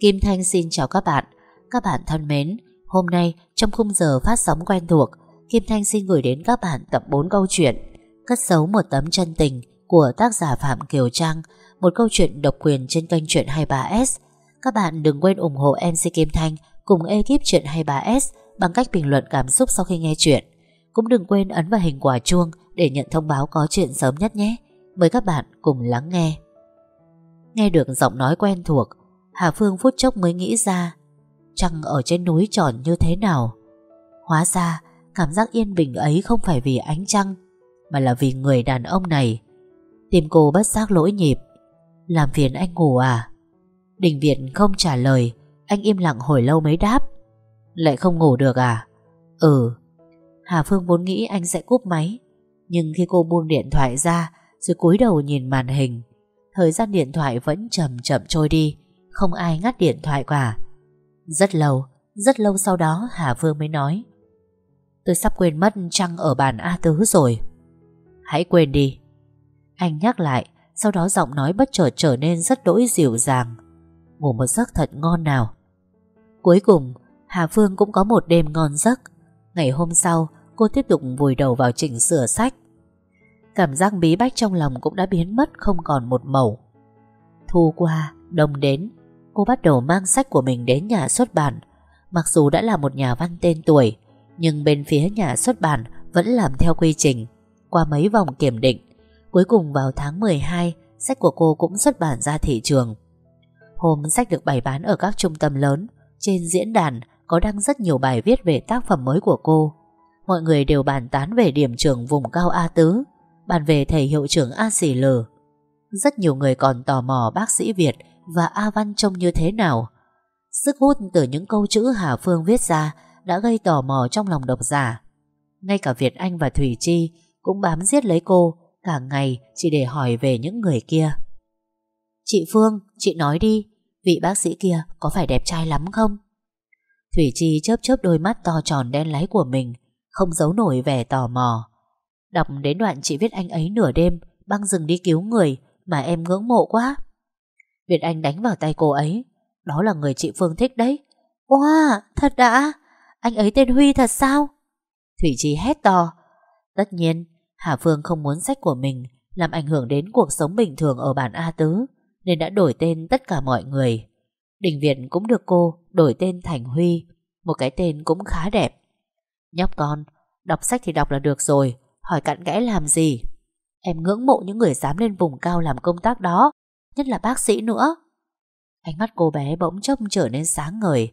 Kim Thanh xin chào các bạn. Các bạn thân mến, hôm nay trong khung giờ phát sóng quen thuộc, Kim Thanh xin gửi đến các bạn tập 4 câu chuyện Cất giấu một tấm chân tình của tác giả Phạm Kiều Trang, một câu chuyện độc quyền trên kênh Chuyện 23S. Các bạn đừng quên ủng hộ MC Kim Thanh cùng ekip Chuyện 23S bằng cách bình luận cảm xúc sau khi nghe chuyện. Cũng đừng quên ấn vào hình quả chuông để nhận thông báo có chuyện sớm nhất nhé. Mời các bạn cùng lắng nghe. Nghe được giọng nói quen thuộc, Hà Phương phút chốc mới nghĩ ra Trăng ở trên núi tròn như thế nào? Hóa ra, Cảm giác yên bình ấy không phải vì ánh trăng, Mà là vì người đàn ông này. Tim cô bất giác lỗi nhịp. Làm phiền anh ngủ à? Đình Việt không trả lời, Anh im lặng hồi lâu mới đáp. Lại không ngủ được à? Ừ. Hà Phương vốn nghĩ anh sẽ cúp máy, Nhưng khi cô buông điện thoại ra, Rồi cúi đầu nhìn màn hình. Thời gian điện thoại vẫn chậm chậm trôi đi. Không ai ngắt điện thoại cả. Rất lâu Rất lâu sau đó Hà Phương mới nói. Tôi sắp quên mất Trăng ở bàn A Tứ rồi. Hãy quên đi. Anh nhắc lại Sau đó giọng nói bất chợt trở nên rất đỗi dịu dàng. Ngủ một giấc thật ngon nào. Cuối cùng Hà Phương cũng có một đêm ngon giấc. Ngày hôm sau Cô tiếp tục vùi đầu vào chỉnh sửa sách. Cảm giác bí bách trong lòng cũng đã biến mất không còn một mẩu. Thu qua, đông đến, cô bắt đầu mang sách của mình đến nhà xuất bản. Mặc dù đã là một nhà văn tên tuổi, nhưng bên phía nhà xuất bản vẫn làm theo quy trình. Qua mấy vòng kiểm định, cuối cùng vào tháng 12, sách của cô cũng xuất bản ra thị trường. Hôm sách được bày bán ở các trung tâm lớn, trên diễn đàn có đăng rất nhiều bài viết về tác phẩm mới của cô. Mọi người đều bàn tán về điểm trường vùng cao A Tứ Bàn về thầy hiệu trưởng A Sỉ Lờ Rất nhiều người còn tò mò bác sĩ Việt và A Văn trông như thế nào? Sức hút từ những câu chữ Hà Phương viết ra Đã gây tò mò trong lòng độc giả. Ngay cả Việt Anh và Thủy Chi Cũng bám giết lấy cô, Cả ngày chỉ để hỏi về những người kia. Chị Phương, Chị nói đi, Vị bác sĩ kia có phải đẹp trai lắm không? Thủy Chi chớp chớp đôi mắt to tròn đen láy của mình, Không giấu nổi vẻ tò mò. Đọc đến đoạn chị viết anh ấy nửa đêm, Băng rừng đi cứu người Mà em ngưỡng mộ quá. Việt Anh đánh vào tay cô ấy. Đó là người chị Phương thích đấy. Wow, thật đã. Anh ấy tên Huy thật sao? Thủy Chi hét to. Tất nhiên, Hà Phương không muốn sách của mình Làm ảnh hưởng đến cuộc sống bình thường Ở bản A Tứ Nên đã đổi tên tất cả mọi người. Đình Việt cũng được cô đổi tên thành Huy Một cái tên cũng khá đẹp. Nhóc con Đọc sách thì đọc là được rồi Hỏi cặn kẽ làm gì? Em ngưỡng mộ những người dám lên vùng cao làm công tác đó. Nhất là bác sĩ nữa. Ánh mắt cô bé bỗng chốc trở nên sáng ngời.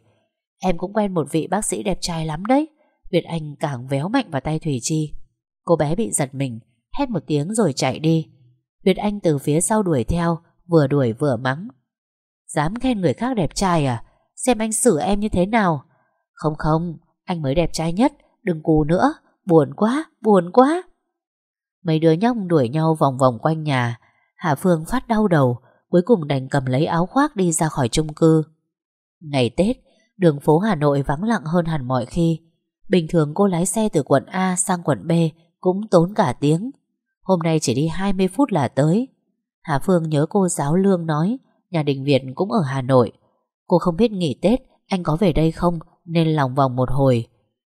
Em cũng quen một vị bác sĩ đẹp trai lắm đấy. Việt Anh càng véo mạnh vào tay Thủy Chi. Cô bé bị giật mình Hét một tiếng rồi chạy đi. Việt Anh từ phía sau đuổi theo Vừa đuổi vừa mắng. Dám khen người khác đẹp trai à? Xem anh xử em như thế nào? Không không, anh mới đẹp trai nhất Đừng cù nữa, buồn quá, buồn quá. Mấy đứa nhóc đuổi nhau vòng vòng quanh nhà. Hà Phương phát đau đầu Cuối cùng đành cầm lấy áo khoác đi ra khỏi chung cư. Ngày Tết, Đường phố Hà Nội vắng lặng hơn hẳn mọi khi. Bình thường cô lái xe từ quận A sang quận B Cũng tốn cả tiếng. Hôm nay chỉ đi 20 phút là tới. Hà Phương nhớ cô giáo Lương nói, Nhà đình Việt cũng ở Hà Nội. Cô không biết nghỉ Tết Anh có về đây không Nên lòng vòng một hồi.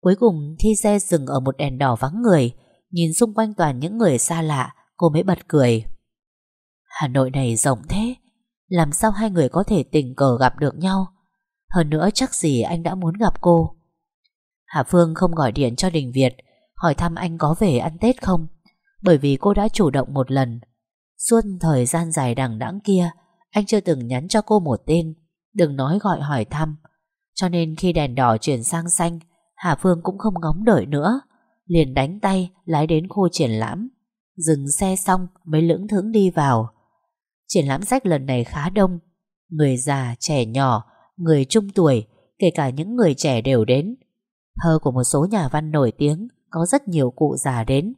Cuối cùng thi xe dừng ở một đèn đỏ vắng người. Nhìn xung quanh toàn những người xa lạ, Cô mới bật cười. Hà Nội này rộng thế, Làm sao hai người có thể tình cờ gặp được nhau? Hơn nữa chắc gì anh đã muốn gặp cô? Hà Phương không gọi điện cho Đình Việt, Hỏi thăm anh có về ăn Tết không? Bởi vì cô đã chủ động một lần. Suốt thời gian dài đằng đẵng kia, Anh chưa từng nhắn cho cô một tên, Đừng nói gọi hỏi thăm. Cho nên khi đèn đỏ chuyển sang xanh, Hà Phương cũng không ngóng đợi nữa, liền đánh tay lái đến khu triển lãm. Dừng xe xong mới lững thững đi vào. Triển lãm sách lần này khá đông. Người già, trẻ nhỏ, người trung tuổi, kể cả những người trẻ đều đến. Thơ của một số nhà văn nổi tiếng có rất nhiều cụ già đến.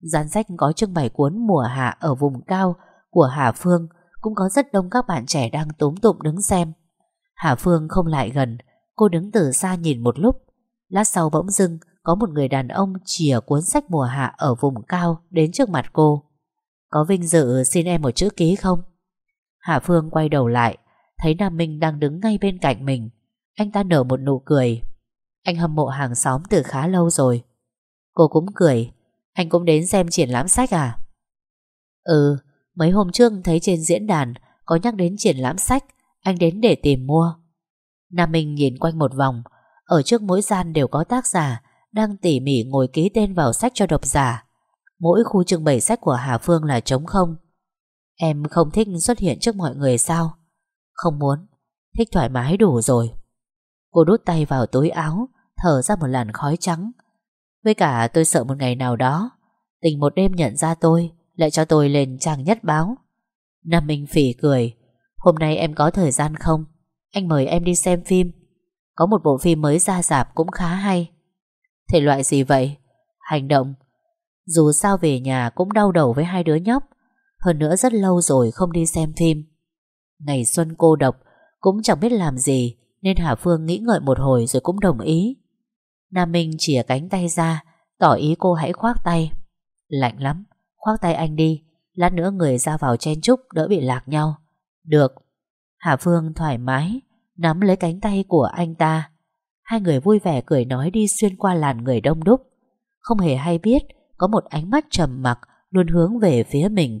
Gian sách có trưng bày cuốn mùa hạ ở vùng cao của Hà Phương cũng có rất đông các bạn trẻ đang túm tụm đứng xem. Hà Phương không lại gần, cô đứng từ xa nhìn một lúc. Lát sau bỗng dưng có một người đàn ông chìa cuốn sách mùa hạ ở vùng cao đến trước mặt cô. Có vinh dự xin em một chữ ký không? Hà Phương quay đầu lại, Thấy Nam Minh đang đứng ngay bên cạnh mình. Anh ta nở một nụ cười. Anh hâm mộ hàng xóm từ khá lâu rồi. Cô cũng cười. Anh cũng đến xem triển lãm sách à? Ừ Mấy hôm trước thấy trên diễn đàn Có nhắc đến triển lãm sách Anh đến để tìm mua. Nam Minh nhìn quanh một vòng. Ở trước mỗi gian đều có tác giả Đang tỉ mỉ ngồi ký tên vào sách cho độc giả. Mỗi khu trưng bày sách của Hà Phương là trống không. Em không thích xuất hiện trước mọi người sao? Không muốn. Thích thoải mái đủ rồi. Cô đút tay vào túi áo, Thở ra một làn khói trắng. Với cả tôi sợ một ngày nào đó, Tình một đêm nhận ra tôi, Lại cho tôi lên trang nhất báo. Nam Minh phỉ cười. Hôm nay em có thời gian không? Anh mời em đi xem phim. Có một bộ phim mới ra rạp cũng khá hay. Thể loại gì vậy? Hành động. Dù sao về nhà cũng đau đầu với hai đứa nhóc. Hơn nữa rất lâu rồi không đi xem phim. Ngày xuân cô độc, Cũng chẳng biết làm gì, Nên Hà Phương nghĩ ngợi một hồi rồi cũng đồng ý. Nam Minh chìa cánh tay ra, Tỏ ý cô hãy khoác tay. Lạnh lắm, Khoác tay anh đi, Lát nữa người ra vào chen chúc đỡ bị lạc nhau. Được. Hà Phương thoải mái, Nắm lấy cánh tay của anh ta. Hai người vui vẻ cười nói đi xuyên qua làn người đông đúc. Không hề hay biết có một ánh mắt trầm mặc, Luôn hướng về phía mình.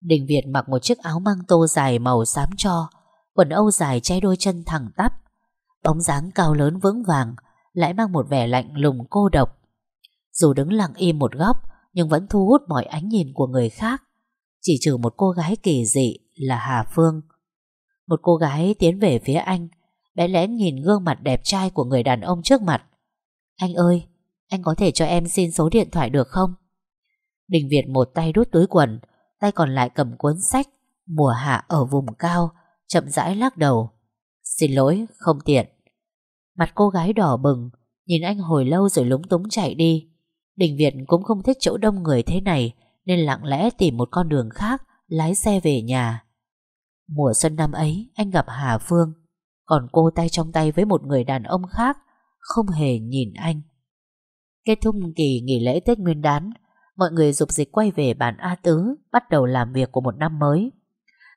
Đình Việt mặc một chiếc áo măng tô dài màu xám cho, Quần âu dài che đôi chân thẳng tắp, Bóng dáng cao lớn vững vàng, Lại mang một vẻ lạnh lùng cô độc. Dù đứng lặng im một góc, Nhưng vẫn thu hút mọi ánh nhìn của người khác, Chỉ trừ một cô gái kỳ dị Là Hà Phương. Một cô gái tiến về phía anh Bé lén nhìn gương mặt đẹp trai của người đàn ông trước mặt. Anh ơi anh có thể cho em xin số điện thoại được không? Đình Việt một tay đút túi quần, Tay còn lại cầm cuốn sách Mùa hạ ở vùng cao, Chậm rãi lắc đầu. Xin lỗi, không tiện. Mặt cô gái đỏ bừng, Nhìn anh hồi lâu rồi lúng túng chạy đi. Đình Việt cũng không thích chỗ đông người thế này, Nên lặng lẽ tìm một con đường khác, Lái xe về nhà. Mùa xuân năm ấy, Anh gặp Hà Phương. Còn cô tay trong tay với một người đàn ông khác, Không hề nhìn anh. Kết thúc kỳ nghỉ lễ Tết Nguyên đán, Mọi người dục dịch quay về bản A Tứ, Bắt đầu làm việc của một năm mới.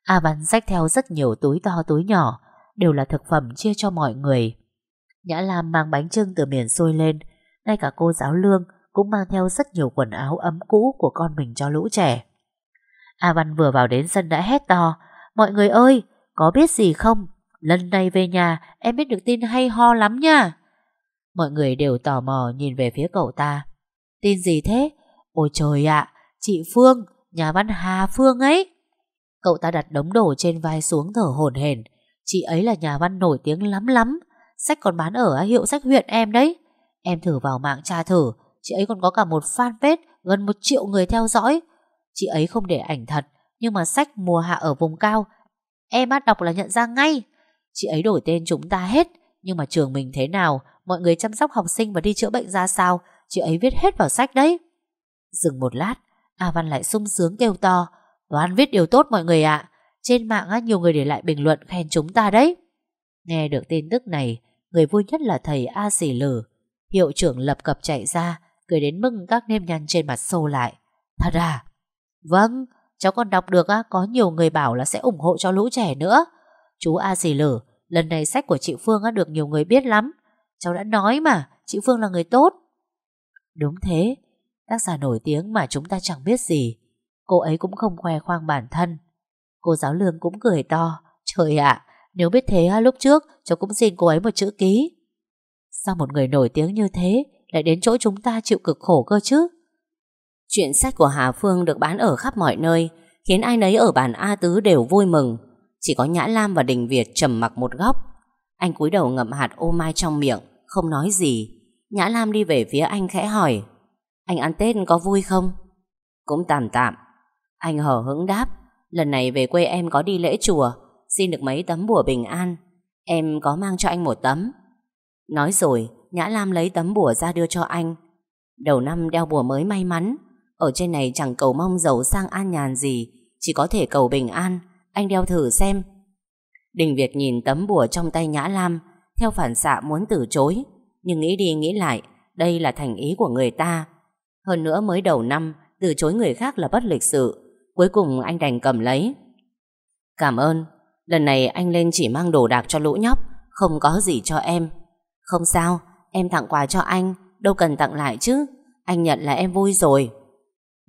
A Văn xách theo rất nhiều túi to túi nhỏ, Đều là thực phẩm chia cho mọi người. Nhã Lam mang bánh trưng từ miền xuôi lên, Ngay cả cô giáo Lương Cũng mang theo rất nhiều quần áo ấm cũ Của con mình cho lũ trẻ. A Văn vừa vào đến sân đã hét to, Mọi người ơi, Có biết gì không? Lần này về nhà, em biết được tin hay ho lắm nha. Mọi người đều tò mò nhìn về phía cậu ta. Tin gì thế? Ôi trời ạ, Chị Phương, Nhà văn Hà Phương ấy. Cậu ta đặt đống đồ trên vai xuống thở hổn hển. Chị ấy là nhà văn nổi tiếng lắm lắm. Sách còn bán ở hiệu sách huyện em đấy. Em thử vào mạng tra thử. Chị ấy còn có cả một fanpage Gần một triệu người theo dõi. Chị ấy không để ảnh thật, Nhưng mà sách mùa hạ ở vùng cao, Em bắt đọc là nhận ra ngay. Chị ấy đổi tên chúng ta hết. Nhưng mà trường mình thế nào? Mọi người chăm sóc học sinh và đi chữa bệnh ra sao? Chị ấy viết hết vào sách đấy. Dừng một lát A Văn lại sung sướng kêu to. Toán viết điều tốt mọi người ạ. Trên mạng á, nhiều người để lại bình luận khen chúng ta đấy. Nghe được tin tức này Người vui nhất là thầy A Sỉ Lử. Hiệu trưởng lập cập chạy ra Cười đến mừng các nêm nhăn trên mặt sâu lại. Thật à? Vâng Cháu còn đọc được á, có nhiều người bảo là sẽ ủng hộ cho lũ trẻ nữa. Chú A Sỉ Lử Lần này sách của chị Phương đã được nhiều người biết lắm. Cháu đã nói mà Chị Phương là người tốt. Đúng thế Tác giả nổi tiếng mà chúng ta chẳng biết gì. Cô ấy cũng không khoe khoang bản thân. Cô giáo lương cũng cười to. Trời ạ, nếu biết thế lúc trước Cháu cũng xin cô ấy một chữ ký. Sao một người nổi tiếng như thế Lại đến chỗ chúng ta chịu cực khổ cơ chứ? Chuyện sách của Hà Phương được bán ở khắp mọi nơi Khiến ai nấy ở bản A Tứ đều vui mừng. Chỉ có Nhã Lam và Đình Việt trầm mặc một góc. Anh cúi đầu ngậm hạt ô mai trong miệng, Không nói gì. Nhã Lam đi về phía anh khẽ hỏi, Anh ăn Tết có vui không? Cũng tạm tạm. Anh hở hững đáp, Lần này về quê em có đi lễ chùa, Xin được mấy tấm bùa bình an. Em có mang cho anh một tấm. Nói rồi, Nhã Lam lấy tấm bùa ra đưa cho anh. Đầu năm đeo bùa mới may mắn, Ở trên này chẳng cầu mong giàu sang an nhàn gì, Chỉ có thể cầu bình an. Anh đeo thử xem. Đình Việt nhìn tấm bùa trong tay Nhã Lam Theo phản xạ muốn từ chối Nhưng nghĩ đi nghĩ lại Đây là thành ý của người ta. Hơn nữa mới đầu năm Từ chối người khác là bất lịch sự Cuối cùng anh đành cầm lấy. Cảm ơn Lần này anh lên chỉ mang đồ đạc cho lũ nhóc Không có gì cho em. Không sao, em tặng quà cho anh Đâu cần tặng lại chứ Anh nhận là em vui rồi.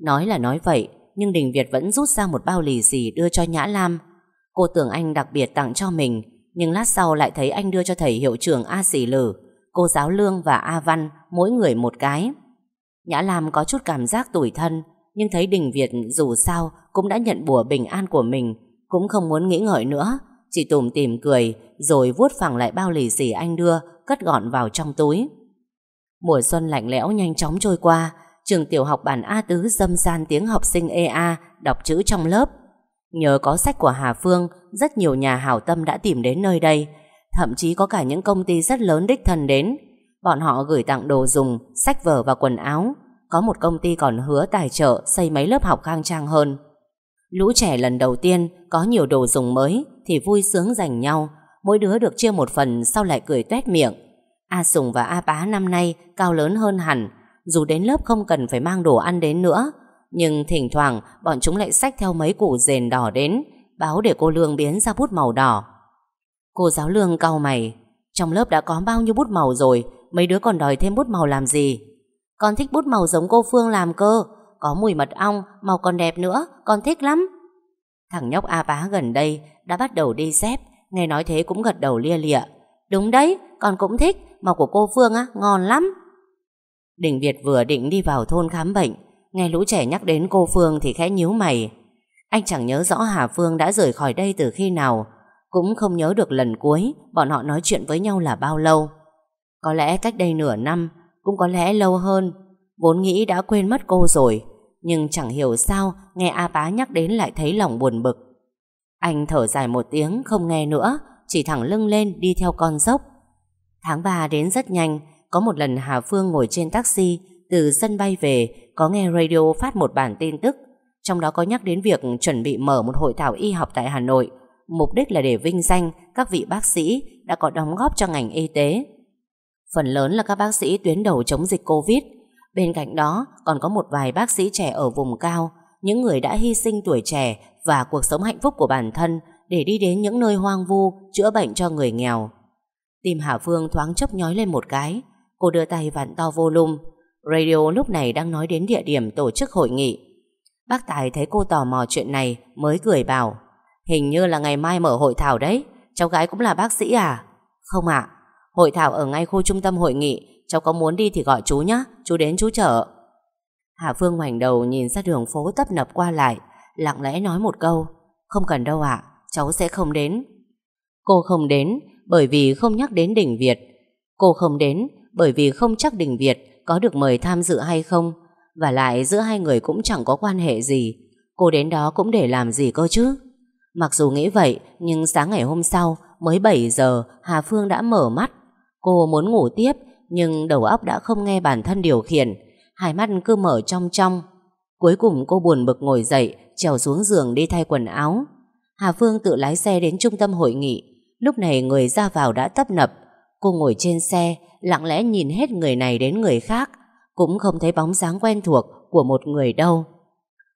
Nói là nói vậy nhưng Đình Việt vẫn rút ra một bao lì xì đưa cho Nhã Lam. Cô tưởng anh đặc biệt tặng cho mình, Nhưng lát sau lại thấy anh đưa cho thầy hiệu trưởng A Sỉ Lử, Cô giáo Lương và A Văn, Mỗi người một cái. Nhã Lam có chút cảm giác tủi thân, Nhưng thấy Đình Việt dù sao Cũng đã nhận bùa bình an của mình, Cũng không muốn nghĩ ngợi nữa, Chỉ tủm tìm cười, Rồi vuốt phẳng lại bao lì xì anh đưa, Cất gọn vào trong túi. Mùa xuân lạnh lẽo nhanh chóng trôi qua Trường tiểu học bản A Tứ dâm gian tiếng học sinh EA Đọc chữ trong lớp. Nhờ có sách của Hà Phương, Rất nhiều nhà hảo tâm đã tìm đến nơi đây. Thậm chí có cả những công ty rất lớn đích thân đến. Bọn họ gửi tặng đồ dùng, Sách vở và quần áo. Có một công ty còn hứa tài trợ Xây mấy lớp học khang trang hơn. Lũ trẻ lần đầu tiên Có nhiều đồ dùng mới Thì vui sướng dành nhau. Mỗi đứa được chia một phần Sau lại cười tuét miệng. A Sùng và A Bá năm nay cao lớn hơn hẳn dù đến lớp không cần phải mang đồ ăn đến nữa, Nhưng thỉnh thoảng Bọn chúng lại xách theo mấy củ rền đỏ đến, Báo để cô Lương biến ra bút màu đỏ. Cô giáo Lương cau mày, Trong lớp đã có bao nhiêu bút màu rồi, Mấy đứa còn đòi thêm bút màu làm gì? Con thích bút màu giống cô Phương làm cơ, Có mùi mật ong, Màu còn đẹp nữa, Con thích lắm. Thằng nhóc A Bá gần đây Đã bắt đầu đi dép Nghe nói thế cũng gật đầu lia lịa. Đúng đấy, Con cũng thích, Màu của cô Phương á, ngon lắm. Đình Việt vừa định đi vào thôn khám bệnh. Nghe lũ trẻ nhắc đến cô Phương thì khẽ nhíu mày. Anh chẳng nhớ rõ Hà Phương đã rời khỏi đây từ khi nào. Cũng không nhớ được lần cuối, Bọn họ nói chuyện với nhau là bao lâu. Có lẽ cách đây nửa năm, Cũng có lẽ lâu hơn. Vốn nghĩ đã quên mất cô rồi, Nhưng chẳng hiểu sao Nghe A Bá nhắc đến lại thấy lòng buồn bực. Anh thở dài một tiếng, không nghe nữa, Chỉ thẳng lưng lên đi theo con dốc. Tháng 3 đến rất nhanh có một lần Hà Phương ngồi trên taxi Từ sân bay về Có nghe radio phát một bản tin tức Trong đó có nhắc đến việc chuẩn bị mở một hội thảo y học tại Hà Nội Mục đích là để vinh danh các vị bác sĩ đã có đóng góp cho ngành y tế. Phần lớn là các bác sĩ tuyến đầu chống dịch Covid. Bên cạnh đó còn có một vài bác sĩ trẻ ở vùng cao, những người đã hy sinh tuổi trẻ và cuộc sống hạnh phúc của bản thân để đi đến những nơi hoang vu chữa bệnh cho người nghèo. Tim Hà Phương thoáng chốc nhói lên một cái. Cô đưa tay vặn to volume. Radio lúc này đang nói đến địa điểm tổ chức hội nghị. Bác Tài thấy cô tò mò chuyện này mới cười bảo, Hình như là ngày mai mở hội thảo đấy. Cháu gái cũng là bác sĩ à? Không ạ. Hội thảo ở ngay khu trung tâm hội nghị. Cháu có muốn đi thì gọi chú nhé Chú đến chú chở. Hà Phương ngoảnh đầu nhìn ra đường phố tấp nập qua lại, Lặng lẽ nói một câu, Không cần đâu ạ. Cháu sẽ không đến. Cô không đến bởi vì không nhắc đến đỉnh Việt. Cô không đến bởi vì không chắc Đình Việt có được mời tham dự hay không. Và lại giữa hai người cũng chẳng có quan hệ gì. Cô đến đó cũng để làm gì cơ chứ. Mặc dù nghĩ vậy, nhưng sáng ngày hôm sau, mới 7 giờ, Hà Phương đã mở mắt. Cô muốn ngủ tiếp, nhưng đầu óc đã không nghe bản thân điều khiển. Hai mắt cứ mở trong trong. Cuối cùng cô buồn bực ngồi dậy, trèo xuống giường đi thay quần áo. Hà Phương tự lái xe đến trung tâm hội nghị. Lúc này người ra vào đã tấp nập Cô ngồi trên xe Lặng lẽ nhìn hết người này đến người khác, Cũng không thấy bóng dáng quen thuộc Của một người đâu.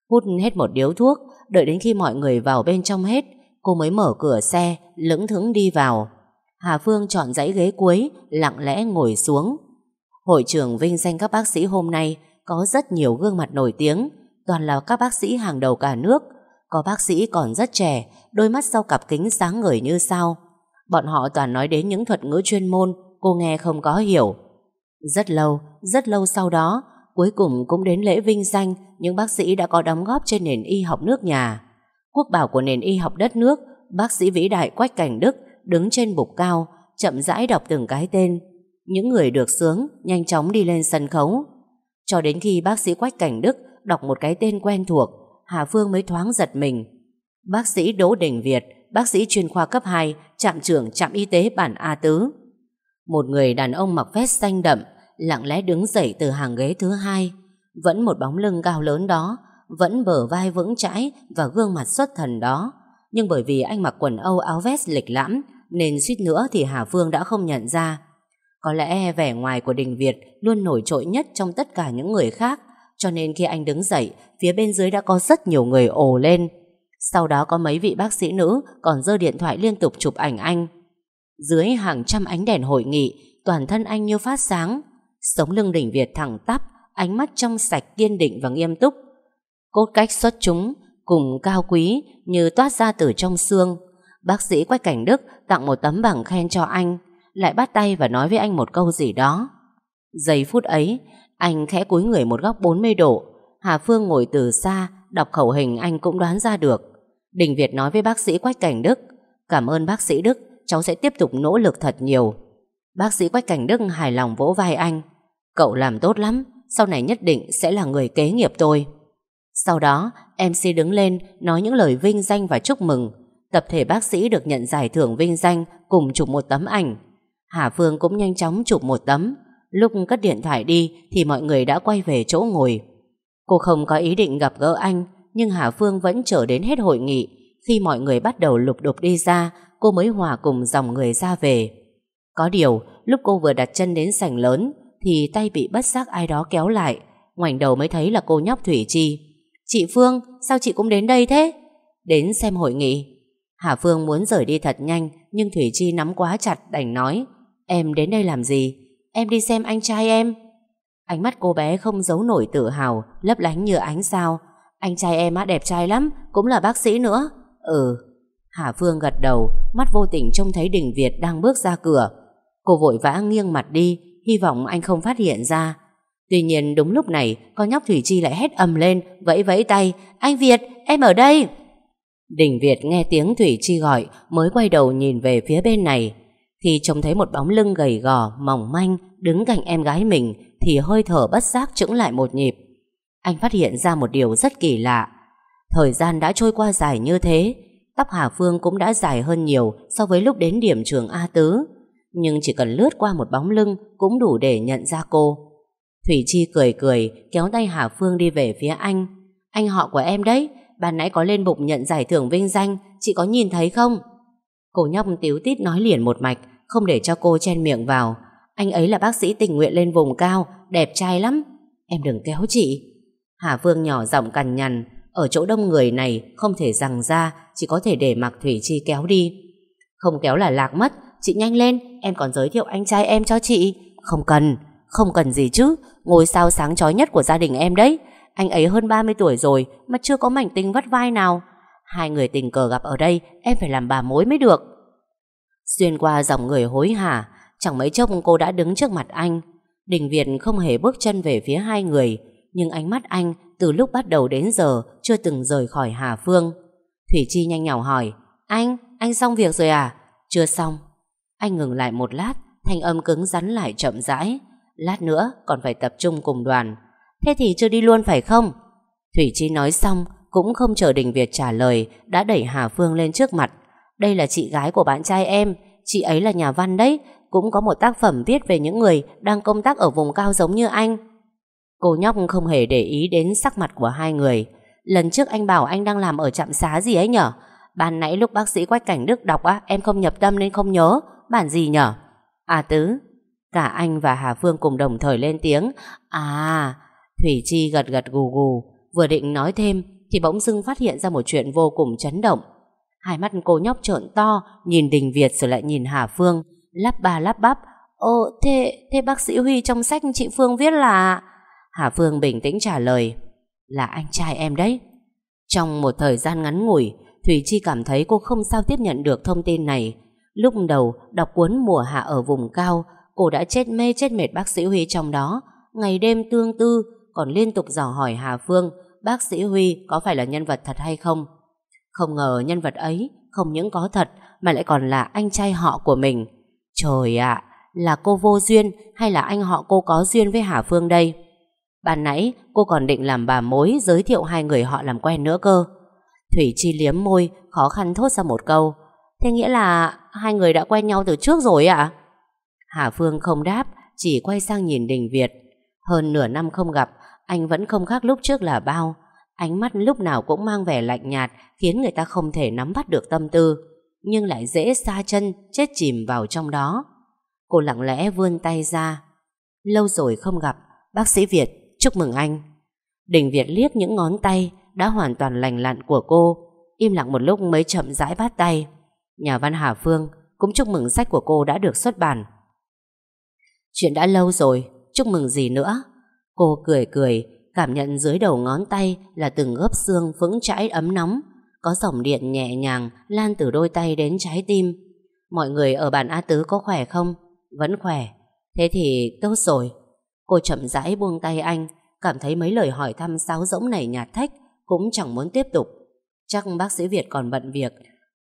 Hút hết một điếu thuốc, Đợi đến khi mọi người vào bên trong hết, Cô mới mở cửa xe, Lững thững đi vào. Hà Phương chọn dãy ghế cuối, Lặng lẽ ngồi xuống. Hội trưởng vinh danh các bác sĩ hôm nay Có rất nhiều gương mặt nổi tiếng, Toàn là các bác sĩ hàng đầu cả nước. Có bác sĩ còn rất trẻ, Đôi mắt sau cặp kính sáng ngời như sao. Bọn họ toàn nói đến những thuật ngữ chuyên môn Cô nghe không có hiểu. Rất lâu, rất lâu sau đó Cuối cùng cũng đến lễ vinh danh Những bác sĩ đã có đóng góp trên nền y học nước nhà. Quốc bảo của nền y học đất nước Bác sĩ vĩ đại Quách Cảnh Đức Đứng trên bục cao Chậm rãi đọc từng cái tên. Những người được sướng nhanh chóng đi lên sân khấu. Cho đến khi bác sĩ Quách Cảnh Đức Đọc một cái tên quen thuộc Hà Phương mới thoáng giật mình. Bác sĩ Đỗ Đình Việt bác sĩ chuyên khoa cấp 2, trạm trưởng trạm y tế bản A Tứ. Một người đàn ông mặc vest xanh đậm, lặng lẽ đứng dậy từ hàng ghế thứ hai. Vẫn một bóng lưng cao lớn đó, vẫn bờ vai vững chãi và gương mặt xuất thần đó. Nhưng bởi vì anh mặc quần Âu áo vest lịch lãm, nên suýt nữa thì Hà Phương đã không nhận ra. Có lẽ vẻ ngoài của Đình Việt luôn nổi trội nhất trong tất cả những người khác, cho nên khi anh đứng dậy, phía bên dưới đã có rất nhiều người ồ lên. Sau đó có mấy vị bác sĩ nữ còn dơ điện thoại liên tục chụp ảnh anh. Dưới hàng trăm ánh đèn hội nghị, toàn thân anh như phát sáng. Sống lưng đỉnh Việt thẳng tắp, ánh mắt trong sạch kiên định và nghiêm túc. Cốt cách xuất chúng, cùng cao quý như toát ra từ trong xương. Bác sĩ Quách Cảnh Đức tặng một tấm bằng khen cho anh, lại bắt tay và nói với anh một câu gì đó. Giây phút ấy, anh khẽ cúi người một góc 40 độ. Hà Phương ngồi từ xa, đọc khẩu hình anh cũng đoán ra được. Đình Việt nói với bác sĩ Quách Cảnh Đức, cảm ơn bác sĩ Đức, cháu sẽ tiếp tục nỗ lực thật nhiều. Bác sĩ Quách Cảnh Đức hài lòng vỗ vai anh. Cậu làm tốt lắm, sau này nhất định sẽ là người kế nghiệp tôi. Sau đó, MC đứng lên nói những lời vinh danh và chúc mừng. Tập thể bác sĩ được nhận giải thưởng vinh danh cùng chụp một tấm ảnh. Hà Phương cũng nhanh chóng chụp một tấm. Lúc cất điện thoại đi thì mọi người đã quay về chỗ ngồi. Cô không có ý định gặp gỡ anh, nhưng Hà Phương vẫn chờ đến hết hội nghị. Khi mọi người bắt đầu lục đục đi ra, cô mới hòa cùng dòng người ra về. Có điều, lúc cô vừa đặt chân đến sảnh lớn, thì tay bị bất giác ai đó kéo lại. Ngoảnh đầu mới thấy là cô nhóc Thủy Chi. Chị Phương, sao chị cũng đến đây thế? Đến xem hội nghị. Hà Phương muốn rời đi thật nhanh, nhưng Thủy Chi nắm quá chặt đành nói. Em đến đây làm gì? Em đi xem anh trai em. Ánh mắt cô bé không giấu nổi tự hào, lấp lánh như ánh sao. Anh trai em á đẹp trai lắm, cũng là bác sĩ nữa. Ừ. Hà Phương gật đầu, mắt vô tình trông thấy Đình Việt đang bước ra cửa. Cô vội vã nghiêng mặt đi, hy vọng anh không phát hiện ra. Tuy nhiên đúng lúc này, con nhóc Thủy Chi lại hét ầm lên, vẫy vẫy tay. Anh Việt, em ở đây. Đình Việt nghe tiếng Thủy Chi gọi, mới quay đầu nhìn về phía bên này. thì trông thấy một bóng lưng gầy gò, mỏng manh, đứng cạnh em gái mình, thì hơi thở bất giác chững lại một nhịp. Anh phát hiện ra một điều rất kỳ lạ. Thời gian đã trôi qua dài như thế, tóc Hà Phương cũng đã dài hơn nhiều so với lúc đến điểm trường A Tứ. Nhưng chỉ cần lướt qua một bóng lưng cũng đủ để nhận ra cô. Thủy Chi cười cười, kéo tay Hà Phương đi về phía anh. Anh họ của em đấy, ban nãy có lên bục nhận giải thưởng vinh danh, chị có nhìn thấy không? Cô nhóc tiếu tít nói liền một mạch, không để cho cô chen miệng vào. Anh ấy là bác sĩ tình nguyện lên vùng cao, đẹp trai lắm. Em đừng kéo chị. Hà Phương nhỏ giọng cằn nhằn, ở chỗ đông người này không thể rằng ra, chỉ có thể để mặc Thủy Chi kéo đi. Không kéo là lạc mất, chị nhanh lên, em còn giới thiệu anh trai em cho chị. Không cần, không cần gì chứ, ngôi sao sáng chói nhất của gia đình em đấy. Anh ấy hơn 30 tuổi rồi mà chưa có mảnh tình vắt vai nào. Hai người tình cờ gặp ở đây, em phải làm bà mối mới được. Xuyên qua dòng người hối hả, chẳng mấy chốc cô đã đứng trước mặt anh. Đình Việt không hề bước chân về phía hai người, nhưng ánh mắt anh từ lúc bắt đầu đến giờ chưa từng rời khỏi Hà Phương. Thủy Chi nhanh nhảu hỏi, anh, anh xong việc rồi à? Chưa xong. Anh ngừng lại một lát, thanh âm cứng rắn lại chậm rãi. Lát nữa còn phải tập trung cùng đoàn. Thế thì chưa đi luôn phải không? Thủy Chi nói xong, cũng không chờ Đình Việt trả lời, đã đẩy Hà Phương lên trước mặt. Đây là chị gái của bạn trai em, chị ấy là nhà văn đấy, cũng có một tác phẩm viết về những người đang công tác ở vùng cao giống như anh. Cô nhóc không hề để ý đến sắc mặt của hai người. Lần trước anh bảo anh đang làm ở trạm xá gì ấy nhở? Ban nãy lúc bác sĩ Quách Cảnh Đức đọc á, em không nhập tâm nên không nhớ. Bản gì nhở? À Tứ. Cả anh và Hà Phương cùng đồng thời lên tiếng. À, Thủy Chi gật gật gù gù. Vừa định nói thêm thì bỗng dưng phát hiện ra một chuyện vô cùng chấn động. Hai mắt cô nhóc trợn to, nhìn Đình Việt rồi lại nhìn Hà Phương, lắp ba lắp bắp. Ồ, thế, thế bác sĩ Huy trong sách chị Phương viết là... Hà Phương bình tĩnh trả lời, Là anh trai em đấy. Trong một thời gian ngắn ngủi, Thủy Chi cảm thấy cô không sao tiếp nhận được thông tin này. Lúc đầu, đọc cuốn Mùa Hạ ở vùng cao, Cô đã chết mê chết mệt bác sĩ Huy trong đó. Ngày đêm tương tư, Còn liên tục dò hỏi Hà Phương, Bác sĩ Huy có phải là nhân vật thật hay không? Không ngờ nhân vật ấy Không những có thật, Mà lại còn là anh trai họ của mình. Trời ạ, Là cô vô duyên hay là anh họ cô có duyên với Hà Phương đây? Ban nãy cô còn định làm bà mối giới thiệu hai người họ làm quen nữa cơ. Thủy Chi liếm môi, khó khăn thốt ra một câu. Thế nghĩa là hai người đã quen nhau từ trước rồi ạ? À? Hà Phương không đáp, chỉ quay sang nhìn Đình Việt. Hơn nửa năm không gặp, anh vẫn không khác lúc trước là bao. Ánh mắt lúc nào cũng mang vẻ lạnh nhạt, khiến người ta không thể nắm bắt được tâm tư, nhưng lại dễ xa chân, chết chìm vào trong đó. Cô lặng lẽ vươn tay ra. Lâu rồi không gặp, bác sĩ Việt Chúc mừng anh. Đình Việt liếc những ngón tay Đã hoàn toàn lành lặn của cô, Im lặng một lúc mới chậm rãi bắt tay. Nhà văn Hà Phương Cũng chúc mừng sách của cô đã được xuất bản. Chuyện đã lâu rồi, Chúc mừng gì nữa? Cô cười cười, Cảm nhận dưới đầu ngón tay Là từng gớp xương vững chãi ấm nóng, Có dòng điện nhẹ nhàng Lan từ đôi tay đến trái tim. Mọi người ở bàn A Tứ có khỏe không? Vẫn khỏe. Thế thì tốt rồi. Cô chậm rãi buông tay anh, Cảm thấy mấy lời hỏi thăm sáo rỗng này nhạt thách, Cũng chẳng muốn tiếp tục. Chắc bác sĩ Việt còn bận việc,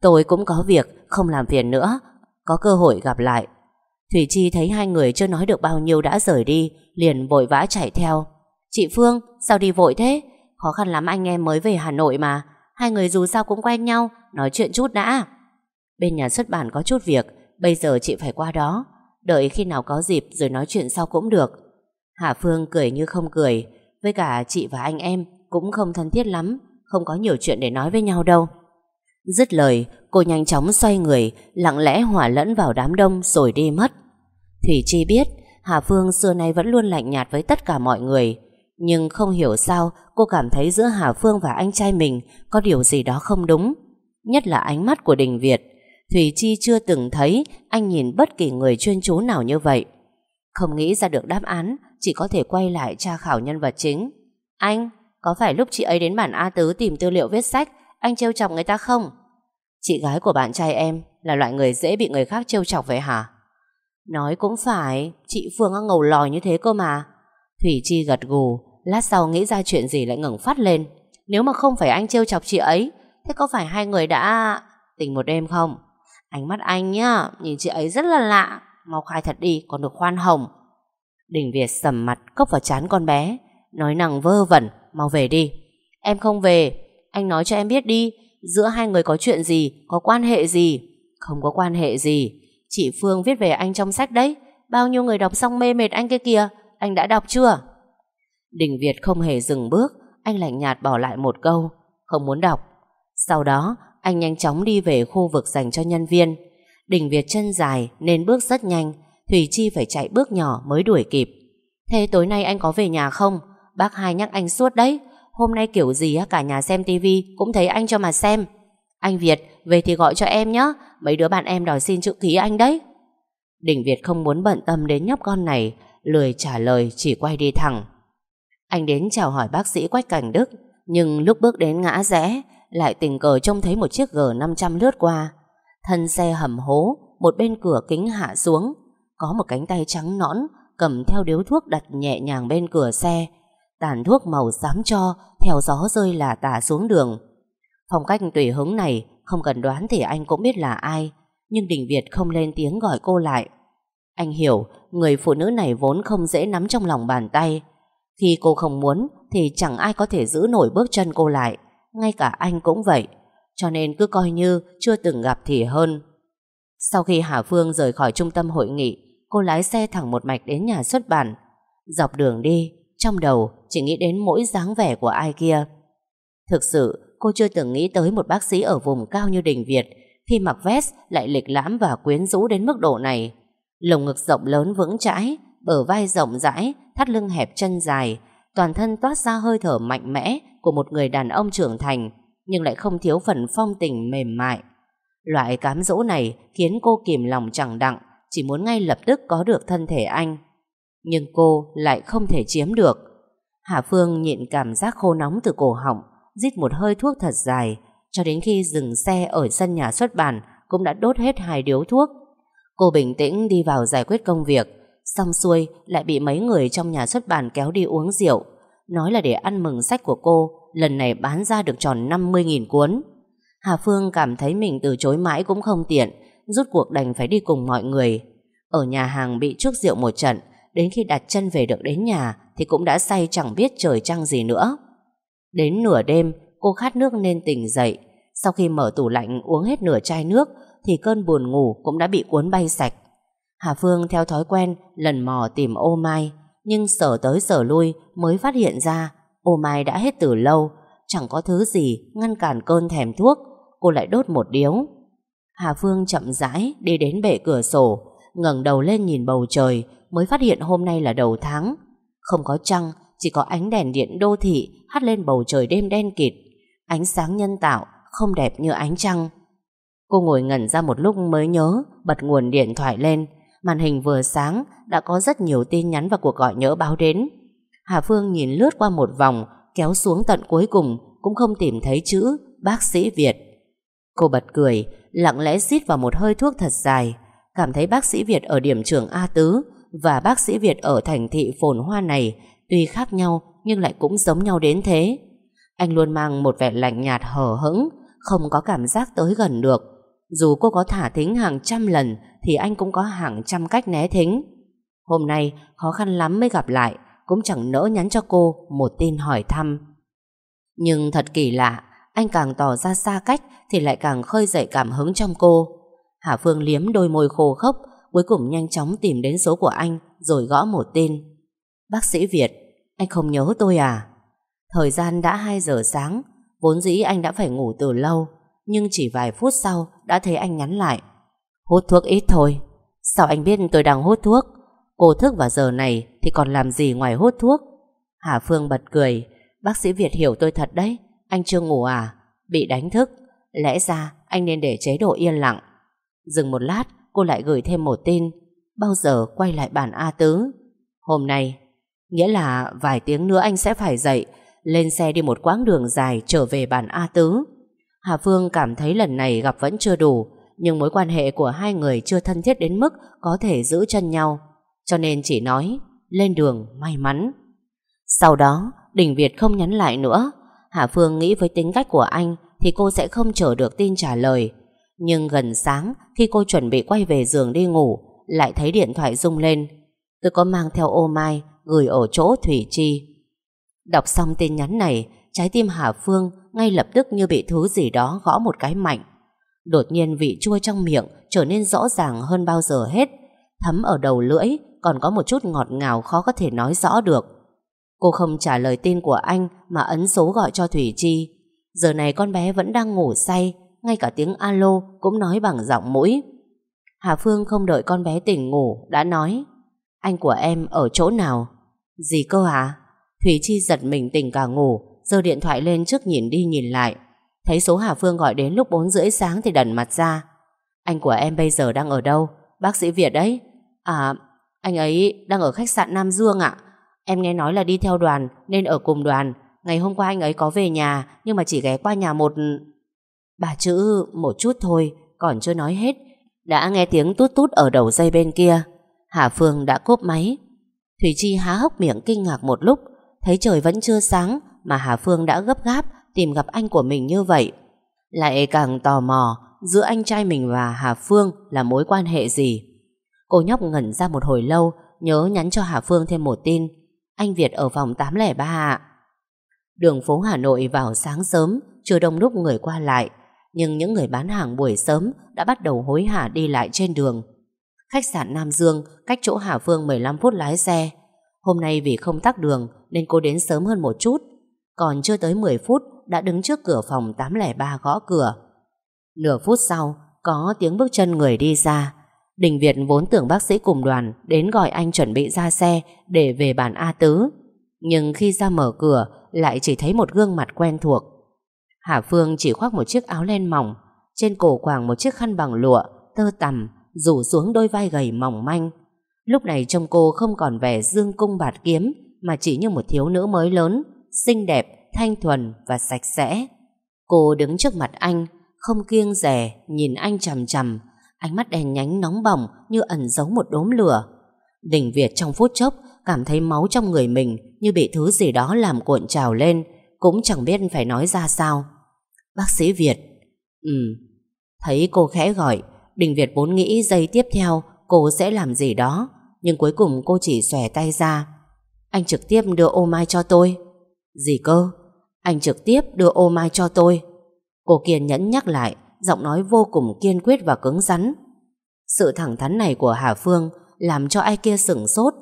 Tôi cũng có việc, Không làm phiền nữa, Có cơ hội gặp lại. Thủy Chi thấy hai người chưa nói được bao nhiêu đã rời đi, Liền vội vã chạy theo. Chị Phương, sao đi vội thế? Khó khăn lắm anh em mới về Hà Nội mà, Hai người dù sao cũng quen nhau, Nói chuyện chút đã. Bên nhà xuất bản có chút việc, Bây giờ chị phải qua đó, Đợi khi nào có dịp rồi nói chuyện sau cũng được. Hà Phương cười như không cười. Với cả chị và anh em Cũng không thân thiết lắm, Không có nhiều chuyện để nói với nhau đâu. Dứt lời, cô nhanh chóng xoay người, Lặng lẽ hòa lẫn vào đám đông Rồi đi mất. Thủy Chi biết Hà Phương xưa nay vẫn luôn lạnh nhạt với tất cả mọi người, Nhưng không hiểu sao Cô cảm thấy giữa Hà Phương và anh trai mình Có điều gì đó không đúng. Nhất là ánh mắt của Đình Việt, Thủy Chi chưa từng thấy Anh nhìn bất kỳ người chuyên chú nào như vậy. Không nghĩ ra được đáp án chỉ có thể quay lại tra khảo nhân vật chính. Anh, Có phải lúc chị ấy đến bản A Tứ tìm tư liệu viết sách, Anh trêu chọc người ta không? Chị gái của bạn trai em Là loại người dễ bị người khác trêu chọc vậy hả? Nói cũng phải, Chị Phương ngầu lòi như thế cơ mà. Thủy Chi gật gù, Lát sau nghĩ ra chuyện gì lại ngẩng phát lên. Nếu mà không phải anh trêu chọc chị ấy, Thế có phải hai người đã Tình một đêm không? Ánh mắt anh nhá, Nhìn chị ấy rất là lạ. Mau khai thật đi, còn được khoan hồng. Đình Việt sầm mặt cốc vào chán con bé, Nói năng vơ vẩn, Mau về đi. Em không về, Anh nói cho em biết đi, Giữa hai người có chuyện gì, Có quan hệ gì? Không có quan hệ gì, Chị Phương viết về anh trong sách đấy, Bao nhiêu người đọc xong mê mệt anh kia kìa, Anh đã đọc chưa? Đình Việt không hề dừng bước, Anh lạnh nhạt bỏ lại một câu, Không muốn đọc. Sau đó, anh nhanh chóng đi về khu vực dành cho nhân viên. Đình Việt chân dài Nên bước rất nhanh Thủy Chi phải chạy bước nhỏ mới đuổi kịp. Thế tối nay anh có về nhà không? Bác hai nhắc anh suốt đấy. Hôm nay kiểu gì cả nhà xem tivi Cũng thấy anh cho mà xem. Anh Việt, về thì gọi cho em nhé Mấy đứa bạn em đòi xin chữ ký anh đấy. Đình Việt không muốn bận tâm đến nhóc con này, Lười trả lời, chỉ quay đi thẳng. Anh đến chào hỏi bác sĩ Quách Cảnh Đức, Nhưng lúc bước đến ngã rẽ, Lại tình cờ trông thấy một chiếc G500 lướt qua. Thân xe hầm hố, Một bên cửa kính hạ xuống. Có một cánh tay trắng nõn, Cầm theo điếu thuốc đặt nhẹ nhàng bên cửa xe. Tàn thuốc màu xám cho, Theo gió rơi là tả xuống đường. Phong cách tùy hứng này, Không cần đoán thì anh cũng biết là ai, Nhưng Đình Việt không lên tiếng gọi cô lại. Anh hiểu, Người phụ nữ này vốn không dễ nắm trong lòng bàn tay. Khi cô không muốn, Thì chẳng ai có thể giữ nổi bước chân cô lại, Ngay cả anh cũng vậy, Cho nên cứ coi như chưa từng gặp thì hơn. Sau khi Hà Phương rời khỏi trung tâm hội nghị Cô lái xe thẳng một mạch đến nhà xuất bản Dọc đường đi Trong đầu chỉ nghĩ đến mỗi dáng vẻ của ai kia Thực sự cô chưa từng nghĩ tới một bác sĩ ở vùng cao như Đình Việt khi mặc vest lại lịch lãm và quyến rũ đến mức độ này. Lồng ngực rộng lớn vững chãi, bờ vai rộng rãi, thắt lưng hẹp chân dài, toàn thân toát ra hơi thở mạnh mẽ của một người đàn ông trưởng thành, nhưng lại không thiếu phần phong tình mềm mại. Loại cám dỗ này khiến cô kìm lòng chẳng đặng, chỉ muốn ngay lập tức có được thân thể anh. Nhưng cô lại không thể chiếm được. Hà Phương nhịn cảm giác khô nóng từ cổ họng, rít một hơi thuốc thật dài, cho đến khi dừng xe ở sân nhà xuất bản cũng đã đốt hết hai điếu thuốc. Cô bình tĩnh đi vào giải quyết công việc, xong xuôi lại bị mấy người trong nhà xuất bản kéo đi uống rượu, nói là để ăn mừng sách của cô, lần này bán ra được tròn 50.000 cuốn. Hà Phương cảm thấy mình từ chối mãi cũng không tiện, rút cuộc đành phải đi cùng mọi người. Ở nhà hàng bị chuốc rượu một trận, đến khi đặt chân về được đến nhà thì cũng đã say chẳng biết trời trăng gì nữa. Đến nửa đêm, cô khát nước nên tỉnh dậy. Sau khi mở tủ lạnh uống hết nửa chai nước, thì cơn buồn ngủ cũng đã bị cuốn bay sạch. Hà Phương theo thói quen lần mò tìm ô mai, nhưng sở tới sở lui mới phát hiện ra ô mai đã hết từ lâu, chẳng có thứ gì ngăn cản cơn thèm thuốc, cô lại đốt một điếu. Hà Phương chậm rãi đi đến bệ cửa sổ, ngẩng đầu lên nhìn bầu trời, mới phát hiện hôm nay là đầu tháng. Không có trăng, chỉ có ánh đèn điện đô thị hắt lên bầu trời đêm đen kịt. Ánh sáng nhân tạo không đẹp như ánh trăng. Cô ngồi ngẩn ra một lúc mới nhớ, bật nguồn điện thoại lên. Màn hình vừa sáng, đã có rất nhiều tin nhắn và cuộc gọi nhớ báo đến. Hà Phương nhìn lướt qua một vòng, kéo xuống tận cuối cùng, cũng không tìm thấy chữ bác sĩ Việt. Cô bật cười, lặng lẽ xít vào một hơi thuốc thật dài, cảm thấy bác sĩ Việt ở điểm trường A Tứ và bác sĩ Việt ở thành thị phồn hoa này tuy khác nhau nhưng lại cũng giống nhau đến thế. Anh luôn mang một vẻ lạnh nhạt hờ hững, không có cảm giác tới gần được. Dù cô có thả thính hàng trăm lần thì anh cũng có hàng trăm cách né thính. Hôm nay khó khăn lắm mới gặp lại, cũng chẳng nỡ nhắn cho cô một tin hỏi thăm. Nhưng thật kỳ lạ, anh càng tỏ ra xa cách thì lại càng khơi dậy cảm hứng trong cô. Hà Phương liếm đôi môi khô khốc, cuối cùng nhanh chóng tìm đến số của anh rồi gõ một tin. Bác sĩ Việt, anh không nhớ tôi à? Thời gian đã 2 giờ sáng, vốn dĩ anh đã phải ngủ từ lâu, nhưng chỉ vài phút sau đã thấy anh nhắn lại. Hút thuốc ít thôi. Sao anh biết tôi đang hút thuốc? Cô thức vào giờ này thì còn làm gì ngoài hút thuốc? Hà Phương bật cười. Bác sĩ Việt hiểu tôi thật đấy. Anh chưa ngủ à? Bị đánh thức. Lẽ ra anh nên để chế độ yên lặng. Dừng một lát, cô lại gửi thêm một tin. Bao giờ quay lại bản A Tứ? Hôm nay, nghĩa là vài tiếng nữa anh sẽ phải dậy, lên xe đi một quãng đường dài trở về bản A Tứ. Hà Phương cảm thấy lần này gặp vẫn chưa đủ, nhưng mối quan hệ của hai người chưa thân thiết đến mức có thể giữ chân nhau. Cho nên chỉ nói, lên đường may mắn. Sau đó, Đình Việt không nhắn lại nữa. Hà Phương nghĩ với tính cách của anh thì cô sẽ không chờ được tin trả lời. Nhưng gần sáng, khi cô chuẩn bị quay về giường đi ngủ, lại thấy điện thoại rung lên. Tôi có mang theo ô mai, gửi ở chỗ Thủy Chi. Đọc xong tin nhắn này, trái tim Hà Phương ngay lập tức như bị thứ gì đó gõ một cái mạnh. Đột nhiên vị chua trong miệng trở nên rõ ràng hơn bao giờ hết, thấm ở đầu lưỡi, còn có một chút ngọt ngào khó có thể nói rõ được. Cô không trả lời tin của anh mà ấn số gọi cho Thủy Chi. Giờ này con bé vẫn đang ngủ say, ngay cả tiếng alo cũng nói bằng giọng mũi. Hà Phương không đợi con bé tỉnh ngủ, đã nói Anh của em ở chỗ nào? Gì cơ hả? Thủy Chi giật mình tỉnh cả ngủ, giơ điện thoại lên trước nhìn đi nhìn lại. Thấy số Hà Phương gọi đến lúc 4 rưỡi sáng thì đần mặt ra. Anh của em bây giờ đang ở đâu? Bác sĩ Việt đấy. À, anh ấy đang ở khách sạn Nam Dương ạ. Em nghe nói là đi theo đoàn nên ở cùng đoàn. Ngày hôm qua anh ấy có về nhà nhưng mà chỉ ghé qua nhà một... Bà chữ một chút thôi, còn chưa nói hết. Đã nghe tiếng tút tút ở đầu dây bên kia. Hà Phương đã cốp máy. Thủy Chi há hốc miệng kinh ngạc một lúc, thấy trời vẫn chưa sáng mà Hà Phương đã gấp gáp tìm gặp anh của mình như vậy. Lại càng tò mò giữa anh trai mình và Hà Phương là mối quan hệ gì. Cô nhóc ngẩn ra một hồi lâu nhớ nhắn cho Hà Phương thêm một tin. Anh Việt ở phòng 803 ạ. Đường phố Hà Nội vào sáng sớm chưa đông đúc người qua lại nhưng những người bán hàng buổi sớm đã bắt đầu hối hả đi lại trên đường. Khách sạn Nam Dương cách chỗ Hà Phương 15 phút lái xe. Hôm nay vì không tắc đường nên cô đến sớm hơn một chút. Còn chưa tới 10 phút đã đứng trước cửa phòng 803 gõ cửa. Nửa phút sau, có tiếng bước chân người đi ra. Đình Việt vốn tưởng bác sĩ cùng đoàn đến gọi anh chuẩn bị ra xe để về bản A Tứ. Nhưng khi ra mở cửa lại chỉ thấy một gương mặt quen thuộc. Hà Phương chỉ khoác một chiếc áo len mỏng, trên cổ quàng một chiếc khăn bằng lụa, tơ tằm, rủ xuống đôi vai gầy mỏng manh. Lúc này trông cô không còn vẻ dương cung bạt kiếm, mà chỉ như một thiếu nữ mới lớn, xinh đẹp, thanh thuần và sạch sẽ. Cô đứng trước mặt anh, không kiêng rẻ, nhìn anh chằm chằm, ánh mắt đèn nhánh nóng bỏng như ẩn giấu một đốm lửa. Đình Việt trong phút chốc cảm thấy máu trong người mình như bị thứ gì đó làm cuộn trào lên, cũng chẳng biết phải nói ra sao. Bác sĩ Việt. Ừ Thấy cô khẽ gọi Đình Việt vốn nghĩ giây tiếp theo Cô sẽ làm gì đó Nhưng cuối cùng cô chỉ xòe tay ra. Anh trực tiếp đưa ô mai cho tôi. Gì cơ? Anh trực tiếp đưa ô mai cho tôi. Cô kiên nhẫn nhắc lại. Giọng nói vô cùng kiên quyết và cứng rắn Sự thẳng thắn này của Hà Phương Làm cho ai kia sửng sốt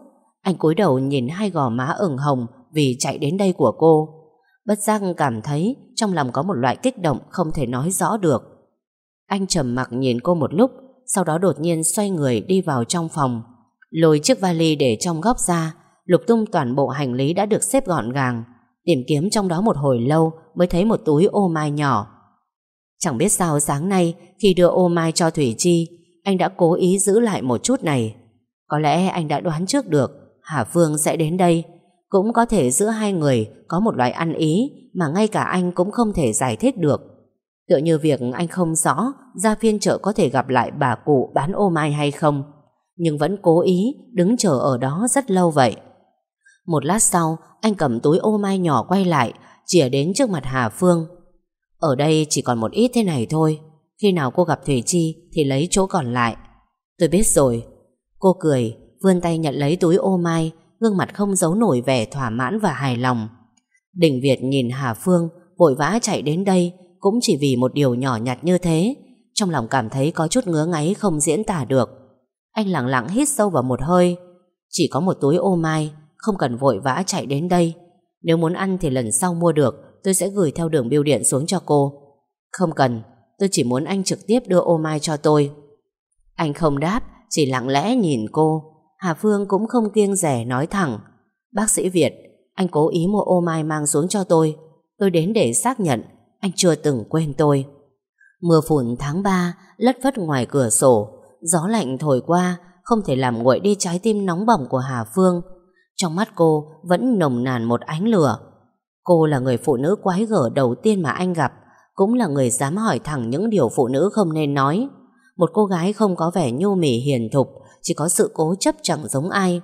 Anh cúi đầu nhìn hai gò má ửng hồng Vì chạy đến đây của cô Bất giác cảm thấy trong lòng có một loại kích động không thể nói rõ được. Anh trầm mặc nhìn cô một lúc, sau đó đột nhiên xoay người đi vào trong phòng. Lôi chiếc vali để trong góc ra, lục tung toàn bộ hành lý đã được xếp gọn gàng. Tìm kiếm trong đó một hồi lâu mới thấy một túi ô mai nhỏ. Chẳng biết sao sáng nay, Khi đưa ô mai cho Thủy Chi, Anh đã cố ý giữ lại một chút này. Có lẽ anh đã đoán trước được, Hà Phương sẽ đến đây. Cũng có thể giữa hai người Có một loại ăn ý Mà ngay cả anh cũng không thể giải thích được. Tựa như việc anh không rõ Ra phiên chợ có thể gặp lại bà cụ bán ô mai hay không, Nhưng vẫn cố ý Đứng chờ ở đó rất lâu vậy. Một lát sau, Anh cầm túi ô mai nhỏ quay lại Chỉa đến trước mặt Hà Phương. Ở đây chỉ còn một ít thế này thôi. Khi nào cô gặp Thủy Chi Thì lấy chỗ còn lại. Tôi biết rồi. Cô cười, vươn tay nhận lấy túi ô mai, Gương mặt không giấu nổi vẻ thỏa mãn và hài lòng. Đình Việt nhìn Hà Phương, Vội vã chạy đến đây, Cũng chỉ vì một điều nhỏ nhặt như thế. Trong lòng cảm thấy có chút ngứa ngáy Không diễn tả được. Anh lặng lặng hít sâu vào một hơi. Chỉ có một túi ô mai, Không cần vội vã chạy đến đây. Nếu muốn ăn thì lần sau mua được. Tôi sẽ gửi theo đường bưu điện xuống cho cô. Không cần, Tôi chỉ muốn anh trực tiếp đưa ô mai cho tôi. Anh không đáp, Chỉ lặng lẽ nhìn cô. Hà Phương cũng không kiêng rẻ nói thẳng. Bác sĩ Việt, Anh cố ý mua ô mai mang xuống cho tôi. Tôi đến để xác nhận, Anh chưa từng quên tôi. Mưa phùn tháng 3 Lất vất ngoài cửa sổ. Gió lạnh thổi qua, Không thể làm nguội đi trái tim nóng bỏng của Hà Phương. Trong mắt cô vẫn nồng nàn một ánh lửa. Cô là người phụ nữ quái gở đầu tiên mà anh gặp, cũng là người dám hỏi thẳng những điều phụ nữ không nên nói. Một cô gái không có vẻ nhu mỉ hiền thục, chỉ có sự cố chấp chẳng giống ai.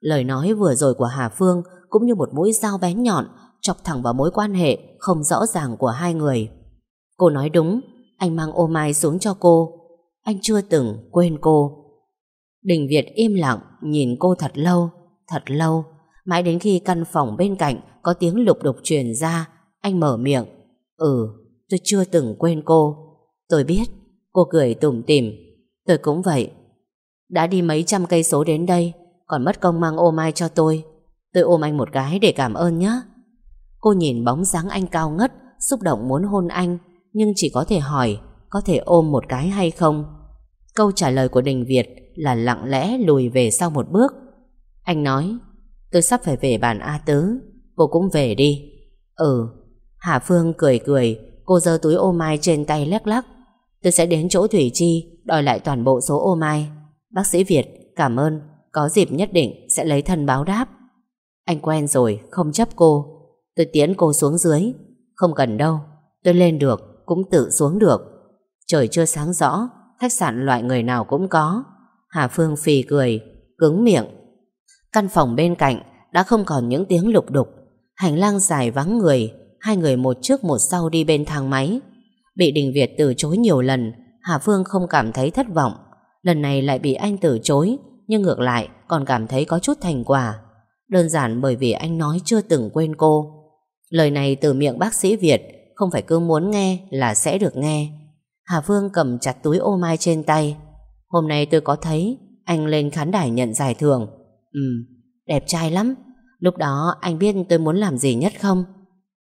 Lời nói vừa rồi của Hà Phương cũng như một mũi dao bén nhọn chọc thẳng vào mối quan hệ không rõ ràng của hai người. Cô nói đúng, anh mang ô mai xuống cho cô. Anh chưa từng quên cô. Đình Việt im lặng nhìn cô thật lâu. Thật lâu, mãi đến khi căn phòng bên cạnh có tiếng lục đục truyền ra, anh mở miệng. Ừ, tôi chưa từng quên cô. Tôi biết, cô cười tủm tỉm. Tôi cũng vậy. Đã đi mấy trăm cây số đến đây, còn mất công mang ô mai cho tôi. Tôi ôm anh một cái để cảm ơn nhé. Cô nhìn bóng dáng anh cao ngất, xúc động muốn hôn anh, nhưng chỉ có thể hỏi, có thể ôm một cái hay không? Câu trả lời của Đình Việt là lặng lẽ lùi về sau một bước. Anh nói Tôi sắp phải về bàn A Tứ. Cô cũng về đi. Ừ. Hà Phương cười cười, Cô giơ túi ô mai trên tay lắc lắc. Tôi sẽ đến chỗ Thủy Chi, Đòi lại toàn bộ số ô mai. Bác sĩ Việt, cảm ơn. Có dịp nhất định sẽ lấy thân báo đáp. Anh quen rồi, không chấp cô. Tôi tiến cô xuống dưới. Không cần đâu. Tôi lên được, cũng tự xuống được. Trời chưa sáng rõ, Khách sạn loại người nào cũng có. Hà Phương phì cười, Cứng miệng. Căn phòng bên cạnh đã không còn những tiếng lục đục. Hành lang dài vắng người, hai người một trước một sau đi bên thang máy. Bị Đình Việt từ chối nhiều lần, Hà Phương không cảm thấy thất vọng. Lần này lại bị anh từ chối, nhưng ngược lại còn cảm thấy có chút thành quả. Đơn giản bởi vì anh nói chưa từng quên cô. Lời này từ miệng bác sĩ Việt không phải cứ muốn nghe là sẽ được nghe. Hà Phương cầm chặt túi ô mai trên tay. Hôm nay tôi có thấy anh lên khán đài nhận giải thưởng. Ừ, đẹp trai lắm. Lúc đó anh biết tôi muốn làm gì nhất không?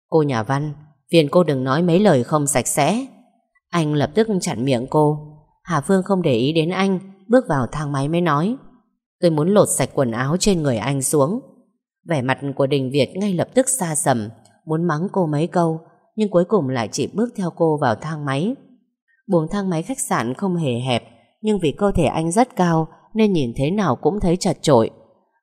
Cô nhà văn, phiền cô đừng nói mấy lời không sạch sẽ. Anh lập tức chặn miệng cô. Hà Phương không để ý đến anh, bước vào thang máy mới nói. Tôi muốn lột sạch quần áo trên người anh xuống. Vẻ mặt của Đình Việt ngay lập tức xa sầm, muốn mắng cô mấy câu, nhưng cuối cùng lại chỉ bước theo cô vào thang máy. Buồng thang máy khách sạn không hề hẹp, nhưng vì cơ thể anh rất cao nên nhìn thế nào cũng thấy chật trội.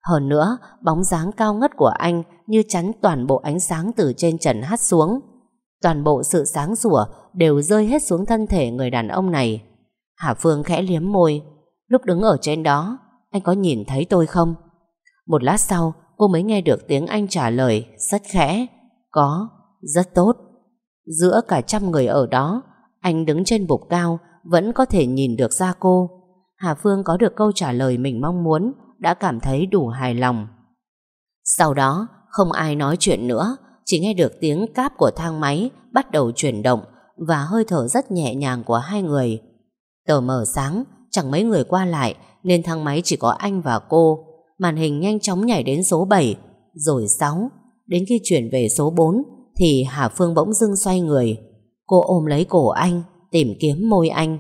Hơn nữa, bóng dáng cao ngất của anh như chắn toàn bộ ánh sáng từ trên trần hắt xuống. Toàn bộ sự sáng rủa đều rơi hết xuống thân thể người đàn ông này. Hà Phương khẽ liếm môi. Lúc đứng ở trên đó, anh có nhìn thấy tôi không? Một lát sau, cô mới nghe được tiếng anh trả lời rất khẽ. Có, rất tốt. Giữa cả trăm người ở đó, anh đứng trên bục cao vẫn có thể nhìn được ra cô. Hà Phương có được câu trả lời mình mong muốn đã cảm thấy đủ hài lòng. Sau đó, không ai nói chuyện nữa, chỉ nghe được tiếng cáp của thang máy bắt đầu chuyển động và hơi thở rất nhẹ nhàng của hai người. Tờ mở sáng, chẳng mấy người qua lại nên thang máy chỉ có anh và cô. Màn hình nhanh chóng nhảy đến số 7, rồi 6. Đến khi chuyển về số 4 thì Hà Phương bỗng dưng xoay người. Cô ôm lấy cổ anh, tìm kiếm môi anh.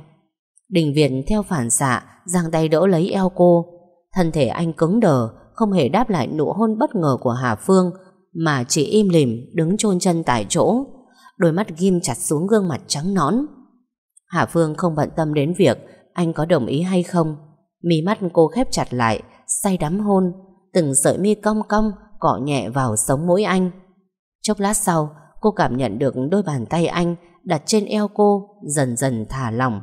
Đình Việt theo phản xạ, giang tay đỡ lấy eo cô. Thân thể anh cứng đờ, không hề đáp lại nụ hôn bất ngờ của Hà Phương, mà chỉ im lìm đứng chôn chân tại chỗ. Đôi mắt ghim chặt xuống gương mặt trắng nõn. Hà Phương không bận tâm đến việc anh có đồng ý hay không. Mí mắt cô khép chặt lại, say đắm hôn, từng sợi mi cong cong cọ nhẹ vào sống mũi anh. Chốc lát sau, cô cảm nhận được đôi bàn tay anh đặt trên eo cô dần dần thả lỏng.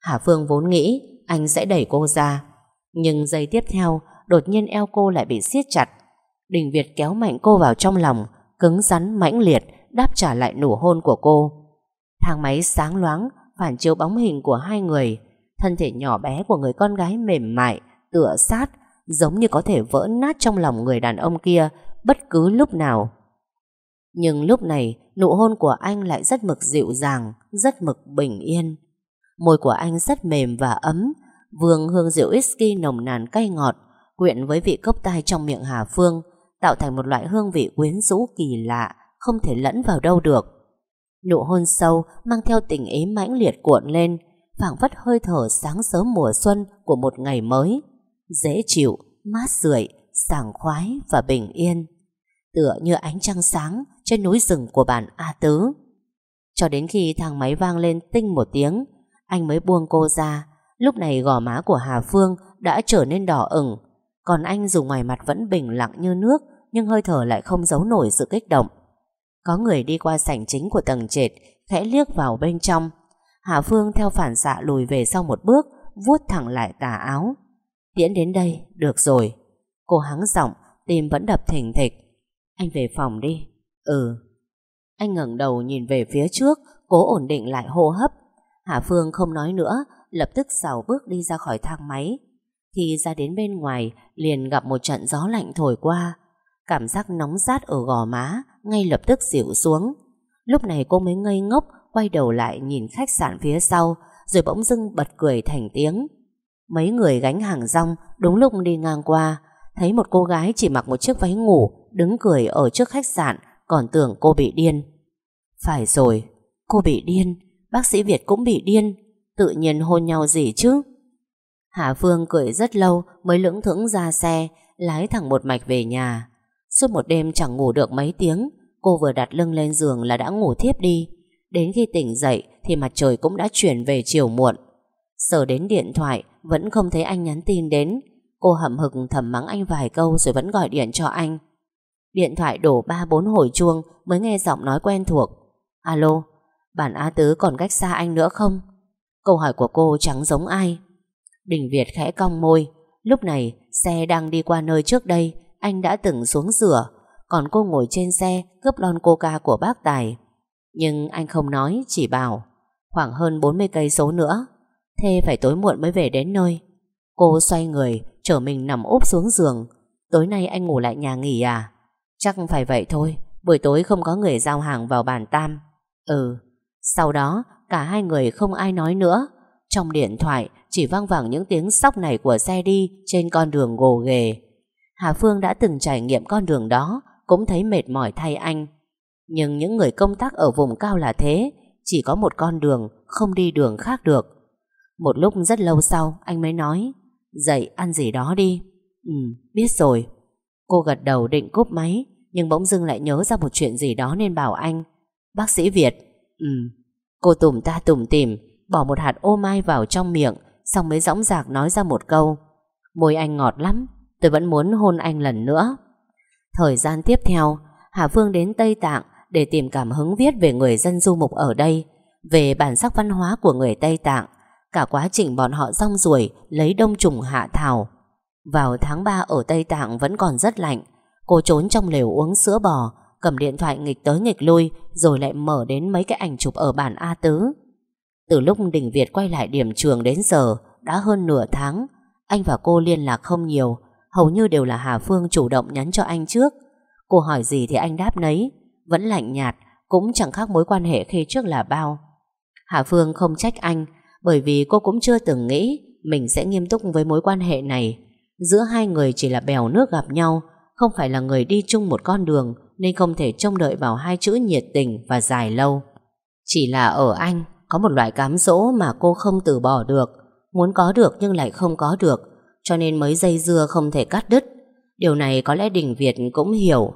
Hà Phương vốn nghĩ anh sẽ đẩy cô ra, nhưng giây tiếp theo đột nhiên eo cô lại bị siết chặt. Đình Việt kéo mạnh cô vào trong lòng, cứng rắn mãnh liệt đáp trả lại nụ hôn của cô. Thang máy sáng loáng phản chiếu bóng hình của hai người, thân thể nhỏ bé của người con gái mềm mại, tựa sát, giống như có thể vỡ nát trong lòng người đàn ông kia bất cứ lúc nào. Nhưng lúc này, nụ hôn của anh lại rất mực dịu dàng, rất mực bình yên. Môi của anh rất mềm và ấm, vương hương rượu whisky nồng nàn cay ngọt, quyện với vị cốc tai trong miệng Hà Phương, tạo thành một loại hương vị quyến rũ kỳ lạ, không thể lẫn vào đâu được. Nụ hôn sâu mang theo tình ý mãnh liệt cuộn lên, phảng phất hơi thở sáng sớm mùa xuân của một ngày mới, dễ chịu, mát rượi, sảng khoái và bình yên, tựa như ánh trăng sáng trên núi rừng của bản A Tứ. Cho đến khi thang máy vang lên tinh một tiếng, anh mới buông cô ra. Lúc này gò má của Hà Phương đã trở nên đỏ ửng, còn anh dù ngoài mặt vẫn bình lặng như nước, nhưng hơi thở lại không giấu nổi sự kích động. Có người đi qua sảnh chính của tầng trệt, khẽ liếc vào bên trong. Hà Phương theo phản xạ lùi về sau một bước, vuốt thẳng lại tà áo. Tiễn đến đây, được rồi. Cô hắng giọng, tim vẫn đập thình thịch. Anh về phòng đi. Ừ. Anh ngẩng đầu nhìn về phía trước, cố ổn định lại hô hấp. Hà Phương không nói nữa, lập tức xào bước đi ra khỏi thang máy. thì ra đến bên ngoài, liền gặp một trận gió lạnh thổi qua. Cảm giác nóng rát ở gò má ngay lập tức dịu xuống. Lúc này cô mới ngây ngốc, quay đầu lại nhìn khách sạn phía sau, rồi bỗng dưng bật cười thành tiếng. Mấy người gánh hàng rong đúng lúc đi ngang qua, thấy một cô gái chỉ mặc một chiếc váy ngủ, đứng cười ở trước khách sạn, còn tưởng cô bị điên. Phải rồi, cô bị điên, bác sĩ Việt cũng bị điên, tự nhiên hôn nhau gì chứ? Hà Phương cười rất lâu mới lững thững ra xe, lái thẳng một mạch về nhà. Suốt một đêm chẳng ngủ được mấy tiếng, cô vừa đặt lưng lên giường là đã ngủ thiếp đi. Đến khi tỉnh dậy thì mặt trời cũng đã chuyển về chiều muộn. sở đến điện thoại vẫn không thấy anh nhắn tin đến. Cô hậm hực thầm mắng anh vài câu rồi vẫn gọi điện cho anh. Điện thoại đổ ba bốn hồi chuông mới nghe giọng nói quen thuộc. Alo, bản Á Tứ còn cách xa anh nữa không? Câu hỏi của cô chẳng giống ai. Đình Việt khẽ cong môi. Lúc này xe đang đi qua nơi trước đây anh đã từng xuống rửa còn cô ngồi trên xe cướp lon coca của bác Tài. Nhưng anh không nói, chỉ bảo khoảng hơn 40 cây số nữa. Thế phải tối muộn mới về đến nơi. Cô xoay người, chở mình nằm úp xuống giường. Tối nay anh ngủ lại nhà nghỉ à? Chắc phải vậy thôi, buổi tối không có người giao hàng vào bàn tam. Ừ, sau đó cả hai người không ai nói nữa. Trong điện thoại chỉ vang vẳng những tiếng sóc này của xe đi trên con đường gồ ghề. Hà Phương đã từng trải nghiệm con đường đó, cũng thấy mệt mỏi thay anh. Nhưng những người công tác ở vùng cao là thế, chỉ có một con đường, không đi đường khác được. Một lúc rất lâu sau, anh mới nói, dậy ăn gì đó đi. Ừ, biết rồi. Cô gật đầu định cúp máy, nhưng bỗng dưng lại nhớ ra một chuyện gì đó nên bảo anh. Bác sĩ Việt. Ừ. Cô tủm ta tủm tìm, bỏ một hạt ô mai vào trong miệng, xong mới dõng dạc nói ra một câu. Môi anh ngọt lắm, tôi vẫn muốn hôn anh lần nữa. Thời gian tiếp theo, Hà Phương đến Tây Tạng để tìm cảm hứng viết về người dân du mục ở đây, về bản sắc văn hóa của người Tây Tạng, cả quá trình bọn họ rong ruổi lấy đông trùng hạ thảo. Vào tháng 3 ở Tây Tạng vẫn còn rất lạnh, cô trốn trong lều uống sữa bò, cầm điện thoại nghịch tới nghịch lui, rồi lại mở đến mấy cái ảnh chụp ở bản A Tứ. Từ lúc Đình Việt quay lại điểm trường đến giờ, đã hơn nửa tháng, anh và cô liên lạc không nhiều, hầu như đều là Hà Phương chủ động nhắn cho anh trước. Cô hỏi gì thì anh đáp nấy, vẫn lạnh nhạt, cũng chẳng khác mối quan hệ khi trước là bao. Hà Phương không trách anh, bởi vì cô cũng chưa từng nghĩ mình sẽ nghiêm túc với mối quan hệ này. Giữa hai người chỉ là bèo nước gặp nhau, không phải là người đi chung một con đường, nên không thể trông đợi vào hai chữ nhiệt tình và dài lâu. Chỉ là ở anh, có một loại cám dỗ mà cô không từ bỏ được, muốn có được nhưng lại không có được, cho nên mới dây dưa không thể cắt đứt. Điều này có lẽ Đình Việt cũng hiểu.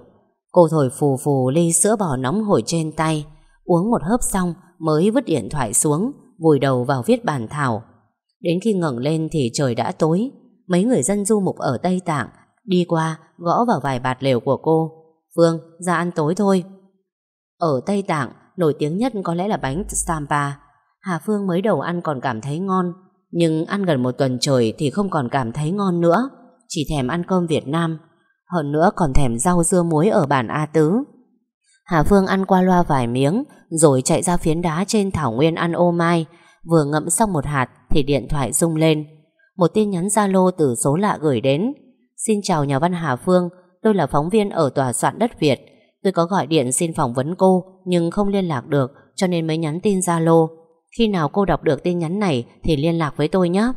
Cô thổi phù phù ly sữa bò nóng hổi trên tay, uống một hớp xong mới vứt điện thoại xuống, vùi đầu vào viết bản thảo. Đến khi ngẩng lên thì trời đã tối, mấy người dân du mục ở Tây Tạng đi qua gõ vào vài bạt lều của cô. Phương, ra ăn tối thôi. Ở Tây Tạng, nổi tiếng nhất có lẽ là bánh Stampa. Hà Phương mới đầu ăn còn cảm thấy ngon, nhưng ăn gần một tuần trời thì không còn cảm thấy ngon nữa, chỉ thèm ăn cơm Việt Nam. Hơn nữa còn thèm rau dưa muối ở bản A Tứ. Hà Phương ăn qua loa vài miếng, rồi chạy ra phiến đá trên thảo nguyên ăn ô mai, vừa ngậm xong một hạt thì điện thoại rung lên. Một tin nhắn Zalo từ số lạ gửi đến. Xin chào nhà văn Hà Phương, tôi là phóng viên ở tòa soạn đất Việt. Tôi có gọi điện xin phỏng vấn cô nhưng không liên lạc được cho nên mới nhắn tin Zalo. Khi nào cô đọc được tin nhắn này thì liên lạc với tôi nhé.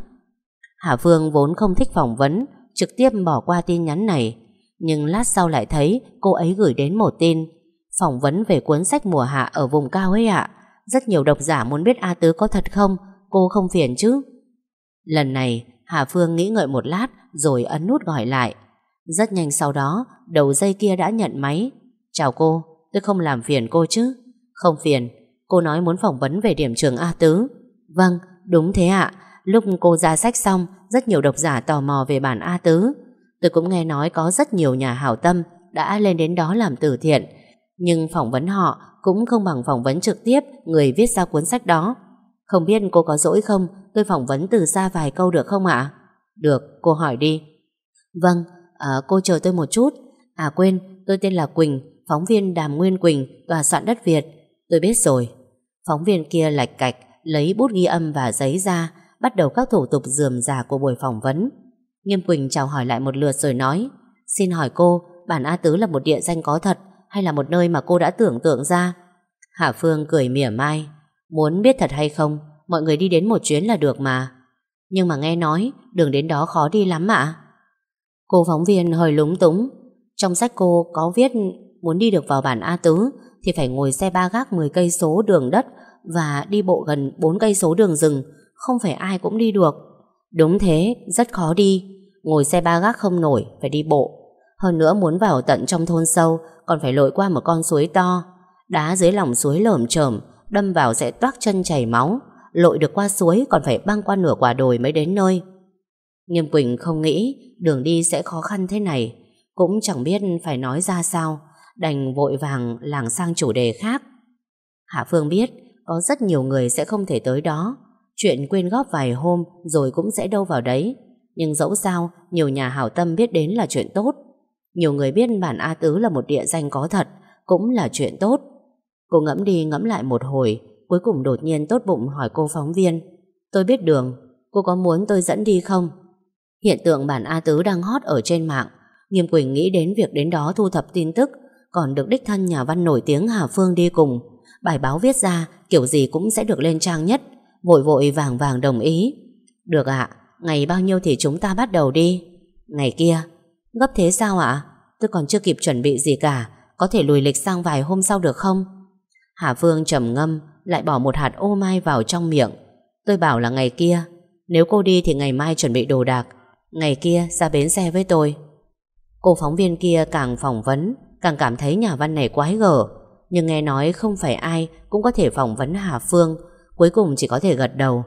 Hà Phương vốn không thích phỏng vấn, trực tiếp bỏ qua tin nhắn này. Nhưng lát sau lại thấy cô ấy gửi đến một tin phỏng vấn về cuốn sách mùa hạ ở vùng cao ấy ạ. Rất nhiều độc giả muốn biết A Tứ có thật không, cô không phiền chứ. Lần này, Hà Phương nghĩ ngợi một lát rồi ấn nút gọi lại. Rất nhanh sau đó, đầu dây kia đã nhận máy. Chào cô, tôi không làm phiền cô chứ. Không phiền, cô nói muốn phỏng vấn về điểm trường A Tứ. Vâng, đúng thế ạ. Lúc cô ra sách xong, rất nhiều độc giả tò mò về bản A Tứ. Tôi cũng nghe nói có rất nhiều nhà hảo tâm đã lên đến đó làm từ thiện. Nhưng phỏng vấn họ cũng không bằng phỏng vấn trực tiếp người viết ra cuốn sách đó. Không biết cô có dỗi không, tôi phỏng vấn từ xa vài câu được không ạ? Được, cô hỏi đi. Vâng, à, cô chờ tôi một chút. À quên, tôi tên là Quỳnh, phóng viên Đàm Nguyên Quỳnh, tòa soạn đất Việt. Tôi biết rồi. Phóng viên kia lạch cạch, lấy bút ghi âm và giấy ra, bắt đầu các thủ tục dườm già của buổi phỏng vấn. Nghiêm Quỳnh chào hỏi lại một lượt rồi nói, xin hỏi cô, bản A Tứ là một địa danh có thật hay là một nơi mà cô đã tưởng tượng ra? Hạ Phương cười mỉa mai, muốn biết thật hay không, mọi người đi đến một chuyến là được mà. Nhưng mà nghe nói, đường đến đó khó đi lắm ạ. Cô phóng viên hơi lúng túng, trong sách cô có viết muốn đi được vào bản A Tứ thì phải ngồi xe ba gác 10 cây số đường đất và đi bộ gần 4 cây số đường rừng, không phải ai cũng đi được. Đúng thế, rất khó đi. Ngồi xe ba gác không nổi, phải đi bộ. Hơn nữa muốn vào tận trong thôn sâu còn phải lội qua một con suối to. Đá dưới lòng suối lởm chởm, đâm vào sẽ toát chân chảy máu. Lội được qua suối còn phải băng qua nửa quả đồi mới đến nơi. Nghiêm Quỳnh không nghĩ đường đi sẽ khó khăn thế này. Cũng chẳng biết phải nói ra sao, đành vội vàng làng sang chủ đề khác. Hạ Phương biết có rất nhiều người sẽ không thể tới đó. Chuyện quên góp vài hôm rồi cũng sẽ đâu vào đấy. Nhưng dẫu sao, nhiều nhà hảo tâm biết đến là chuyện tốt. Nhiều người biết bản A Tứ là một địa danh có thật, cũng là chuyện tốt. Cô ngẫm đi ngẫm lại một hồi, cuối cùng đột nhiên tốt bụng hỏi cô phóng viên. Tôi biết đường, cô có muốn tôi dẫn đi không? Hiện tượng bản A Tứ đang hot ở trên mạng. Nghiêm Quỳnh nghĩ đến việc đến đó thu thập tin tức, còn được đích thân nhà văn nổi tiếng Hà Phương đi cùng. Bài báo viết ra, kiểu gì cũng sẽ được lên trang nhất. Vội vội vàng vàng đồng ý. Được ạ, ngày bao nhiêu thì chúng ta bắt đầu đi. Ngày kia, Gấp thế sao ạ? Tôi còn chưa kịp chuẩn bị gì cả Có thể lùi lịch sang vài hôm sau được không? Hà Phương trầm ngâm Lại bỏ một hạt ô mai vào trong miệng. Tôi bảo là ngày kia Nếu cô đi thì ngày mai chuẩn bị đồ đạc. Ngày kia ra bến xe với tôi. Cô phóng viên kia càng phỏng vấn Càng cảm thấy nhà văn này quái gở. Nhưng nghe nói không phải ai Cũng có thể phỏng vấn Hà Phương Cuối cùng chỉ có thể gật đầu.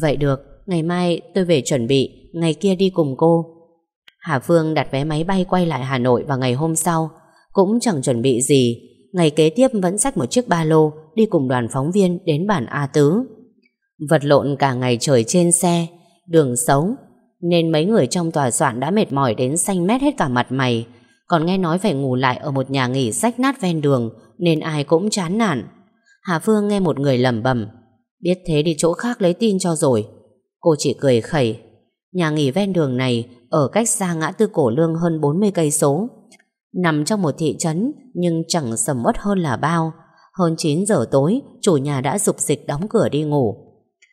Vậy được, ngày mai tôi về chuẩn bị Ngày kia đi cùng cô. Hà Phương đặt vé máy bay quay lại Hà Nội vào ngày hôm sau Cũng chẳng chuẩn bị gì. Ngày kế tiếp vẫn xách một chiếc ba lô, Đi cùng đoàn phóng viên đến bản A Tứ. Vật lộn cả ngày trời trên xe, Đường xấu, Nên mấy người trong tòa soạn đã mệt mỏi đến xanh mét hết cả mặt mày. Còn nghe nói phải ngủ lại ở một nhà nghỉ rách nát ven đường, Nên ai cũng chán nản. Hà Phương nghe một người lẩm bẩm, Biết thế đi chỗ khác lấy tin cho rồi. Cô chỉ cười khẩy, Nhà nghỉ ven đường này, ở cách xa ngã tư cổ lương hơn 40 cây số. Nằm trong một thị trấn nhưng chẳng sầm uất hơn là bao. Hơn 9 giờ tối, chủ nhà đã dục dịch đóng cửa đi ngủ.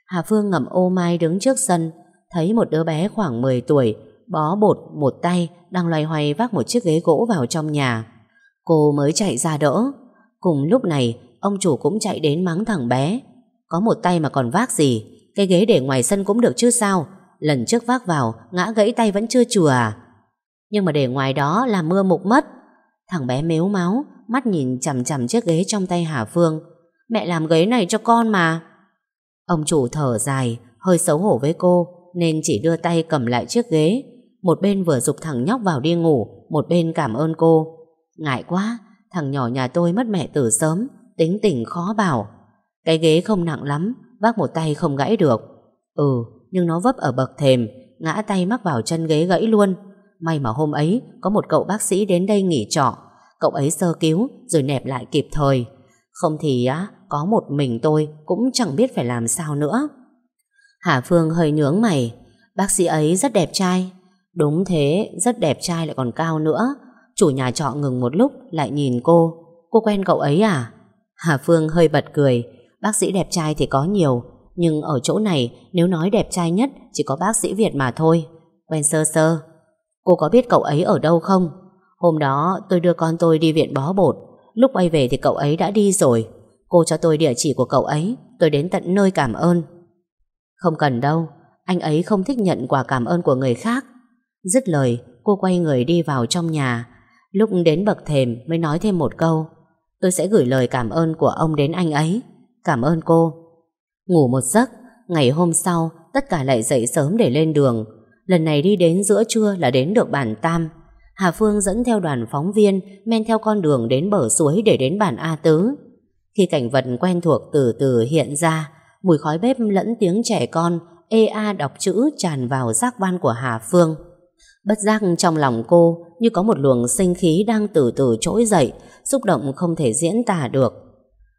Hà Phương ngậm ô mai đứng trước sân, thấy một đứa bé khoảng 10 tuổi, bó bột một tay, đang loay hoay vác một chiếc ghế gỗ vào trong nhà. Cô mới chạy ra đỡ. Cùng lúc này, ông chủ cũng chạy đến mắng thằng bé. Có một tay mà còn vác gì, cái ghế để ngoài sân cũng được chứ sao, Lần trước vác vào Ngã gãy tay vẫn chưa chùa à nhưng mà để ngoài đó là mưa mục mất Thằng bé mếu máu Mắt nhìn chằm chằm chiếc ghế trong tay Hà Phương Mẹ làm ghế này cho con mà Ông chủ thở dài, hơi xấu hổ với cô, nên chỉ đưa tay cầm lại chiếc ghế. Một bên vừa dục thằng nhóc vào đi ngủ, một bên cảm ơn cô. Ngại quá, thằng nhỏ nhà tôi mất mẹ từ sớm, tính tình khó bảo. Cái ghế không nặng lắm, vác một tay không gãy được. Ừ, nhưng nó vấp ở bậc thềm, ngã tay mắc vào chân ghế gãy luôn. May mà hôm ấy có một cậu bác sĩ đến đây nghỉ trọ, cậu ấy sơ cứu rồi nẹp lại kịp thời. Không thì á, có một mình tôi cũng chẳng biết phải làm sao nữa. Hà Phương hơi nhướng mày, bác sĩ ấy rất đẹp trai. Đúng thế, rất đẹp trai lại còn cao nữa. Chủ nhà trọ ngừng một lúc lại nhìn cô. Cô quen cậu ấy à? Hà Phương hơi bật cười. Bác sĩ đẹp trai thì có nhiều, nhưng ở chỗ này nếu nói đẹp trai nhất chỉ có bác sĩ Việt mà thôi. Quen sơ sơ. Cô có biết cậu ấy ở đâu không? Hôm đó tôi đưa con tôi đi viện bó bột. Lúc quay về thì cậu ấy đã đi rồi. Cô cho tôi địa chỉ của cậu ấy. Tôi đến tận nơi cảm ơn. Không cần đâu. Anh ấy không thích nhận quà cảm ơn của người khác. Dứt lời, cô quay người đi vào trong nhà. Lúc đến bậc thềm mới nói thêm một câu. Tôi sẽ gửi lời cảm ơn của ông đến anh ấy. Cảm ơn cô. Ngủ một giấc, ngày hôm sau tất cả lại dậy sớm để lên đường. Lần này đi đến giữa trưa là đến được bản Tam. Hà Phương dẫn theo đoàn phóng viên men theo con đường đến bờ suối để đến bản A Tứ. Khi cảnh vật quen thuộc từ từ hiện ra, mùi khói bếp lẫn tiếng trẻ con ê a đọc chữ tràn vào giác quan của Hà Phương. Bất giác trong lòng cô như có một luồng sinh khí đang từ từ trỗi dậy, xúc động không thể diễn tả được.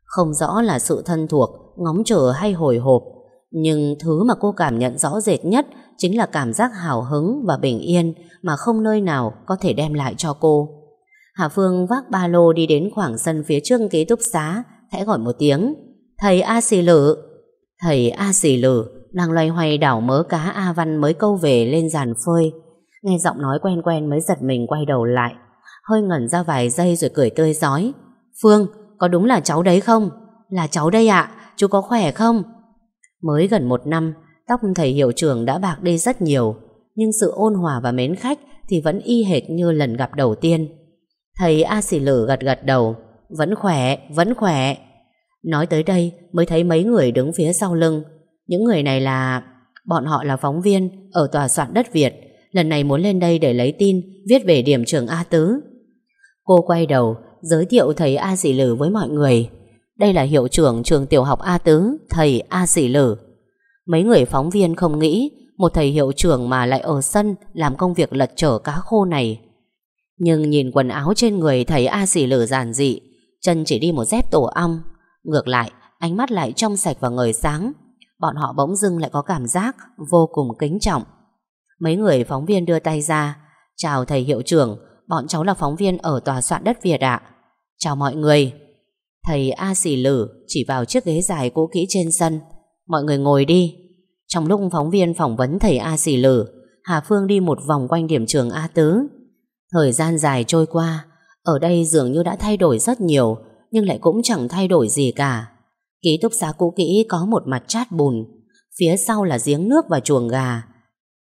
Không rõ là sự thân thuộc, ngóng chờ hay hồi hộp, nhưng thứ mà cô cảm nhận rõ rệt nhất chính là cảm giác hào hứng và bình yên mà không nơi nào có thể đem lại cho cô. Hà Phương vác ba lô đi đến khoảng sân phía trước ký túc xá, khẽ gọi một tiếng. Thầy A Xì Lử. Thầy A Xì Lử đang loay hoay đảo mớ cá A Văn mới câu về lên giàn phơi. Nghe giọng nói quen quen mới giật mình quay đầu lại. Hơi ngẩn ra vài giây rồi cười tươi giói. Phương, có đúng là cháu đấy không? Là cháu đây ạ, chú có khỏe không? Mới gần một năm, tóc thầy hiệu trưởng đã bạc đi rất nhiều, nhưng sự ôn hòa và mến khách thì vẫn y hệt như lần gặp đầu tiên. Thầy A xì lử gật gật đầu, vẫn khỏe, vẫn khỏe. Nói tới đây mới thấy mấy người đứng phía sau lưng. Những người này là... Bọn họ là phóng viên ở tòa soạn đất Việt. Lần này muốn lên đây để lấy tin, viết về điểm trường A Tứ. Cô quay đầu, giới thiệu thầy A Sĩ Lử với mọi người. Đây là hiệu trưởng trường tiểu học A Tứ, thầy A Sĩ Lử. Mấy người phóng viên không nghĩ một thầy hiệu trưởng mà lại ở sân làm công việc lật trở cá khô này. Nhưng nhìn quần áo trên người thầy A xỉ Lử giản dị, chân chỉ đi một dép tổ ong. Ngược lại, ánh mắt lại trong sạch và ngời sáng. Bọn họ bỗng dưng lại có cảm giác vô cùng kính trọng. Mấy người phóng viên đưa tay ra. Chào thầy hiệu trưởng, bọn cháu là phóng viên ở tòa soạn đất Việt ạ. Chào mọi người. Thầy A xỉ lử chỉ vào chiếc ghế dài cũ kỹ trên sân. Mọi người ngồi đi. Trong lúc phóng viên phỏng vấn thầy A xì lử, Hà Phương đi một vòng quanh điểm trường A Tứ. Thời gian dài trôi qua, ở đây dường như đã thay đổi rất nhiều, nhưng lại cũng chẳng thay đổi gì cả. Ký túc xá cũ kỹ có một mặt chát bùn, phía sau là giếng nước và chuồng gà.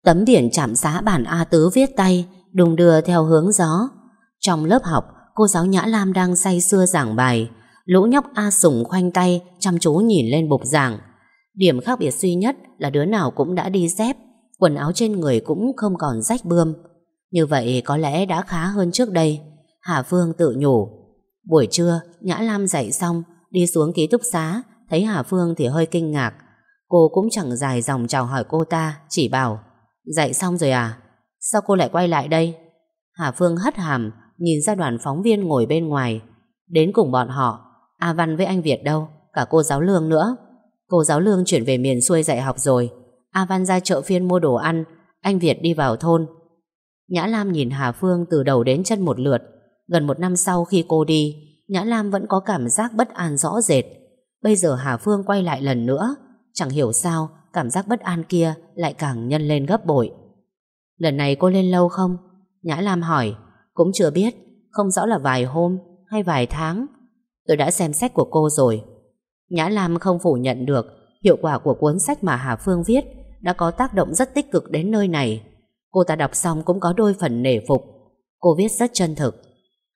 Tấm biển chạm xá bản A Tứ viết tay, đùng đưa theo hướng gió. Trong lớp học, cô giáo Nhã Lam đang say sưa giảng bài. Lũ nhóc A Sùng khoanh tay, chăm chú nhìn lên bục giảng. Điểm khác biệt duy nhất là đứa nào cũng đã đi dép, quần áo trên người cũng không còn rách bươm. Như vậy có lẽ đã khá hơn trước đây. Hà Phương tự nhủ. Buổi trưa, Nhã Lam dạy xong, đi xuống ký túc xá, thấy Hà Phương thì hơi kinh ngạc. Cô cũng chẳng dài dòng chào hỏi cô ta, chỉ bảo. Dạy xong rồi à? Sao cô lại quay lại đây? Hà Phương hất hàm, nhìn ra đoàn phóng viên ngồi bên ngoài. Đến cùng bọn họ, A Văn với anh Việt đâu, cả cô giáo Lương nữa. Cô giáo Lương chuyển về miền xuôi dạy học rồi. A Văn ra chợ phiên mua đồ ăn, anh Việt đi vào thôn. Nhã Lam nhìn Hà Phương từ đầu đến chân một lượt. Gần một năm sau khi cô đi, Nhã Lam vẫn có cảm giác bất an rõ rệt. Bây giờ Hà Phương quay lại lần nữa, chẳng hiểu sao cảm giác bất an kia lại càng nhân lên gấp bội. Lần này cô lên lâu không? Nhã Lam hỏi, cũng chưa biết, không rõ là vài hôm hay vài tháng. Tôi đã xem sách của cô rồi. Nhã Lam không phủ nhận được hiệu quả của cuốn sách mà Hà Phương viết đã có tác động rất tích cực đến nơi này. Cô ta đọc xong cũng có đôi phần nể phục. Cô viết rất chân thực.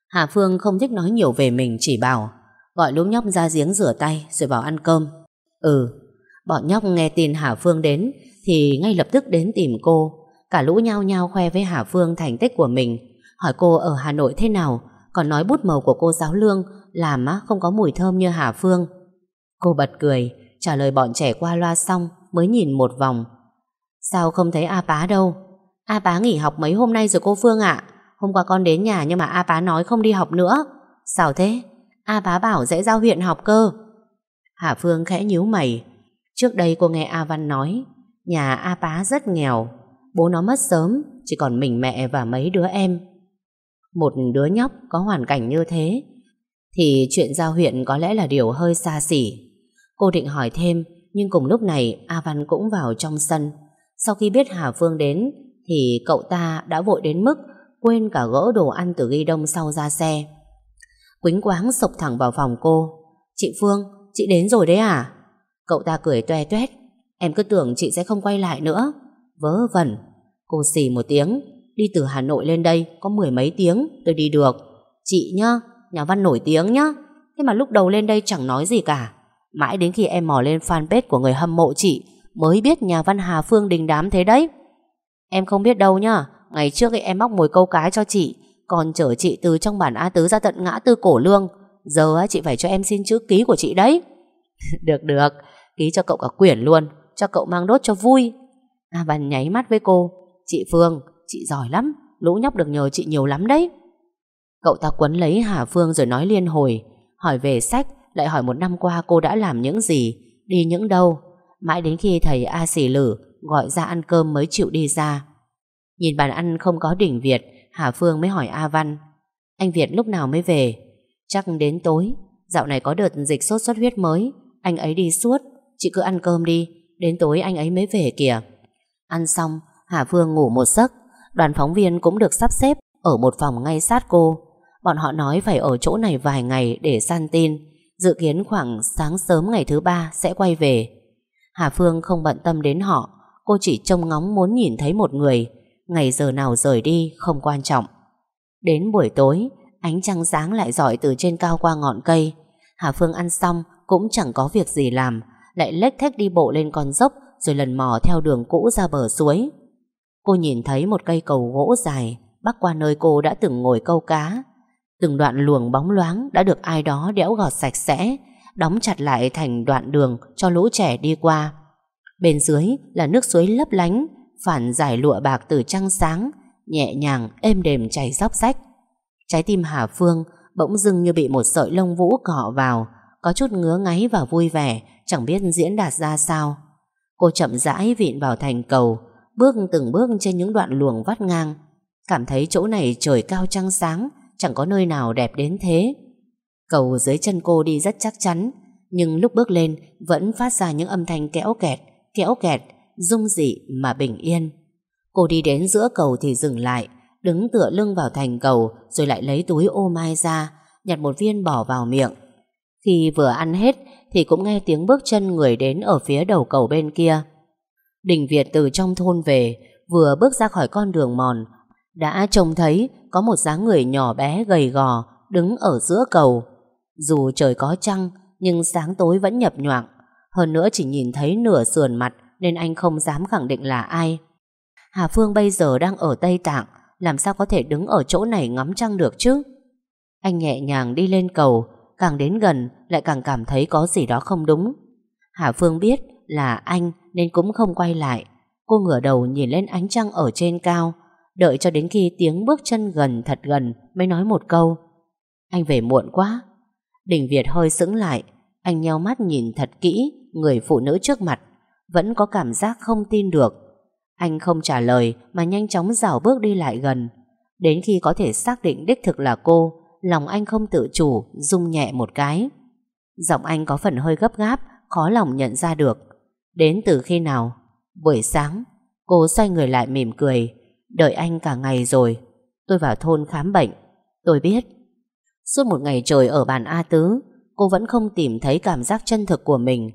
Hà Phương không thích nói nhiều về mình chỉ bảo gọi lũ nhóc ra giếng rửa tay rồi vào ăn cơm. Ừ, Bọn nhóc nghe tin Hà Phương đến thì ngay lập tức đến tìm cô. Cả lũ nhao nhao khoe với Hà Phương thành tích của mình. Hỏi cô ở Hà Nội thế nào, còn nói bút màu của cô giáo lương làm á không có mùi thơm như Hà Phương. Cô bật cười, trả lời bọn trẻ qua loa xong mới nhìn một vòng. Sao không thấy A Bá đâu? A Bá nghỉ học mấy hôm nay rồi cô Phương ạ. Hôm qua con đến nhà nhưng mà A Bá nói không đi học nữa. Sao thế? A Bá bảo sẽ giao huyện học cơ. Hà Phương khẽ nhíu mày. Trước đây cô nghe A Văn nói nhà A Bá rất nghèo. Bố nó mất sớm, chỉ còn mình mẹ và mấy đứa em. Một đứa nhóc có hoàn cảnh như thế thì chuyện giao huyện có lẽ là điều hơi xa xỉ. Cô định hỏi thêm nhưng cùng lúc này A Văn cũng vào trong sân. Sau khi biết Hà Phương đến thì cậu ta đã vội đến mức quên cả gỡ đồ ăn từ ghi đông sau ra xe. Quýnh quáng sộc thẳng vào phòng cô. Chị Phương, chị đến rồi đấy à? Cậu ta cười toe toét. Em cứ tưởng chị sẽ không quay lại nữa. Vớ vẩn. Cô xì một tiếng. Đi từ Hà Nội lên đây có mười mấy tiếng tôi đi được. Chị nhá, nhà văn nổi tiếng nhá. Thế mà lúc đầu lên đây chẳng nói gì cả. Mãi đến khi em mò lên fanpage của người hâm mộ chị mới biết nhà văn Hà Phương đình đám thế đấy. Em không biết đâu nhá. Ngày trước ấy em móc mồi câu cá cho chị còn chở chị từ trong bản A Tứ ra tận ngã tư cổ lương Giờ chị phải cho em xin chữ ký của chị đấy Được được Ký cho cậu cả quyển luôn Cho cậu mang đốt cho vui A Văn nháy mắt với cô Chị Phương, chị giỏi lắm Lũ nhóc được nhờ chị nhiều lắm đấy Cậu ta quấn lấy Hà Phương rồi nói liên hồi Hỏi về sách lại hỏi một năm qua cô đã làm những gì, Đi những đâu. Mãi đến khi thầy A xỉ lử Gọi ra ăn cơm mới chịu đi ra. Nhìn bàn ăn không có đỉnh Việt, Hà Phương mới hỏi A Văn. Anh Việt lúc nào mới về? Chắc đến tối. Dạo này có đợt dịch sốt xuất huyết mới. Anh ấy đi suốt. Chị cứ ăn cơm đi. Đến tối anh ấy mới về kìa. Ăn xong, Hà Phương ngủ một giấc. Đoàn phóng viên cũng được sắp xếp Ở một phòng ngay sát cô. Bọn họ nói phải ở chỗ này vài ngày để săn tin. Dự kiến khoảng sáng sớm ngày thứ ba Sẽ quay về. Hà Phương không bận tâm đến họ, Cô chỉ trông ngóng muốn nhìn thấy một người. Ngày giờ nào rời đi không quan trọng. Đến buổi tối, Ánh trăng sáng lại dọi từ trên cao qua ngọn cây. Hà Phương ăn xong Cũng chẳng có việc gì làm, Lại lếch thếch đi bộ lên con dốc Rồi lần mò theo đường cũ ra bờ suối. Cô nhìn thấy một cây cầu gỗ dài, Bắc qua nơi cô đã từng ngồi câu cá. Từng đoạn luồng bóng loáng Đã được ai đó đẽo gọt sạch sẽ Đóng chặt lại thành đoạn đường Cho lũ trẻ đi qua Bên dưới là nước suối lấp lánh phản giải lụa bạc từ trăng sáng, nhẹ nhàng, êm đềm chảy dốc rách. Trái tim Hà Phương bỗng dưng như bị một sợi lông vũ cọ vào, có chút ngứa ngáy và vui vẻ, chẳng biết diễn đạt ra sao. Cô chậm rãi vịn vào thành cầu, bước từng bước trên những đoạn luồng vắt ngang. Cảm thấy chỗ này trời cao trăng sáng, chẳng có nơi nào đẹp đến thế. Cầu dưới chân cô đi rất chắc chắn, nhưng lúc bước lên vẫn phát ra những âm thanh kéo kẹt, kéo kẹt rung dị mà bình yên. Cô đi đến giữa cầu thì dừng lại, đứng tựa lưng vào thành cầu rồi lại lấy túi ô mai ra, nhặt một viên bỏ vào miệng. Khi vừa ăn hết thì cũng nghe tiếng bước chân người đến ở phía đầu cầu bên kia. Đình Việt từ trong thôn về, vừa bước ra khỏi con đường mòn, đã trông thấy có một dáng người nhỏ bé gầy gò đứng ở giữa cầu. Dù trời có trăng, nhưng sáng tối vẫn nhập nhoạng. Hơn nữa chỉ nhìn thấy nửa sườn mặt nên anh không dám khẳng định là ai. Hà Phương bây giờ đang ở Tây Tạng, làm sao có thể đứng ở chỗ này ngắm trăng được chứ? Anh nhẹ nhàng đi lên cầu, càng đến gần lại càng cảm thấy có gì đó không đúng. Hà Phương biết là anh nên cũng không quay lại. Cô ngửa đầu nhìn lên ánh trăng ở trên cao, đợi cho đến khi tiếng bước chân gần thật gần mới nói một câu. Anh về muộn quá. Đình Việt hơi sững lại, anh nheo mắt nhìn thật kỹ người phụ nữ trước mặt vẫn có cảm giác không tin được. Anh không trả lời mà nhanh chóng dào bước đi lại gần. Đến khi có thể xác định đích thực là cô, lòng anh không tự chủ, rung nhẹ một cái. Giọng anh có phần hơi gấp gáp, khó lòng nhận ra được. Đến từ khi nào? Buổi sáng, cô xoay người lại mỉm cười. Đợi anh cả ngày rồi. Tôi vào thôn khám bệnh. Tôi biết. Suốt một ngày trời ở bàn A Tứ, cô vẫn không tìm thấy cảm giác chân thực của mình.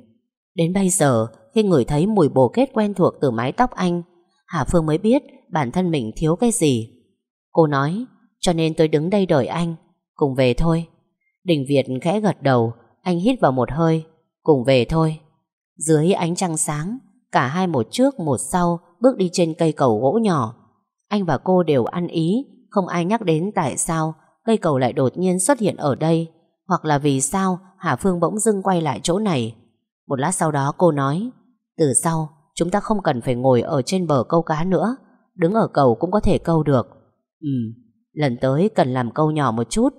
Đến bây giờ, khi ngửi thấy mùi bồ kết quen thuộc từ mái tóc anh, Hà Phương mới biết bản thân mình thiếu cái gì. Cô nói, cho nên tôi đứng đây đợi anh, cùng về thôi. Đình Việt khẽ gật đầu, anh hít vào một hơi, cùng về thôi. Dưới ánh trăng sáng, cả hai một trước một sau bước đi trên cây cầu gỗ nhỏ. Anh và cô đều ăn ý, không ai nhắc đến tại sao cây cầu lại đột nhiên xuất hiện ở đây, hoặc là vì sao Hà Phương bỗng dưng quay lại chỗ này. Một lát sau đó cô nói, từ sau chúng ta không cần phải ngồi ở trên bờ câu cá nữa, đứng ở cầu cũng có thể câu được. Ừ, lần tới cần làm câu nhỏ một chút.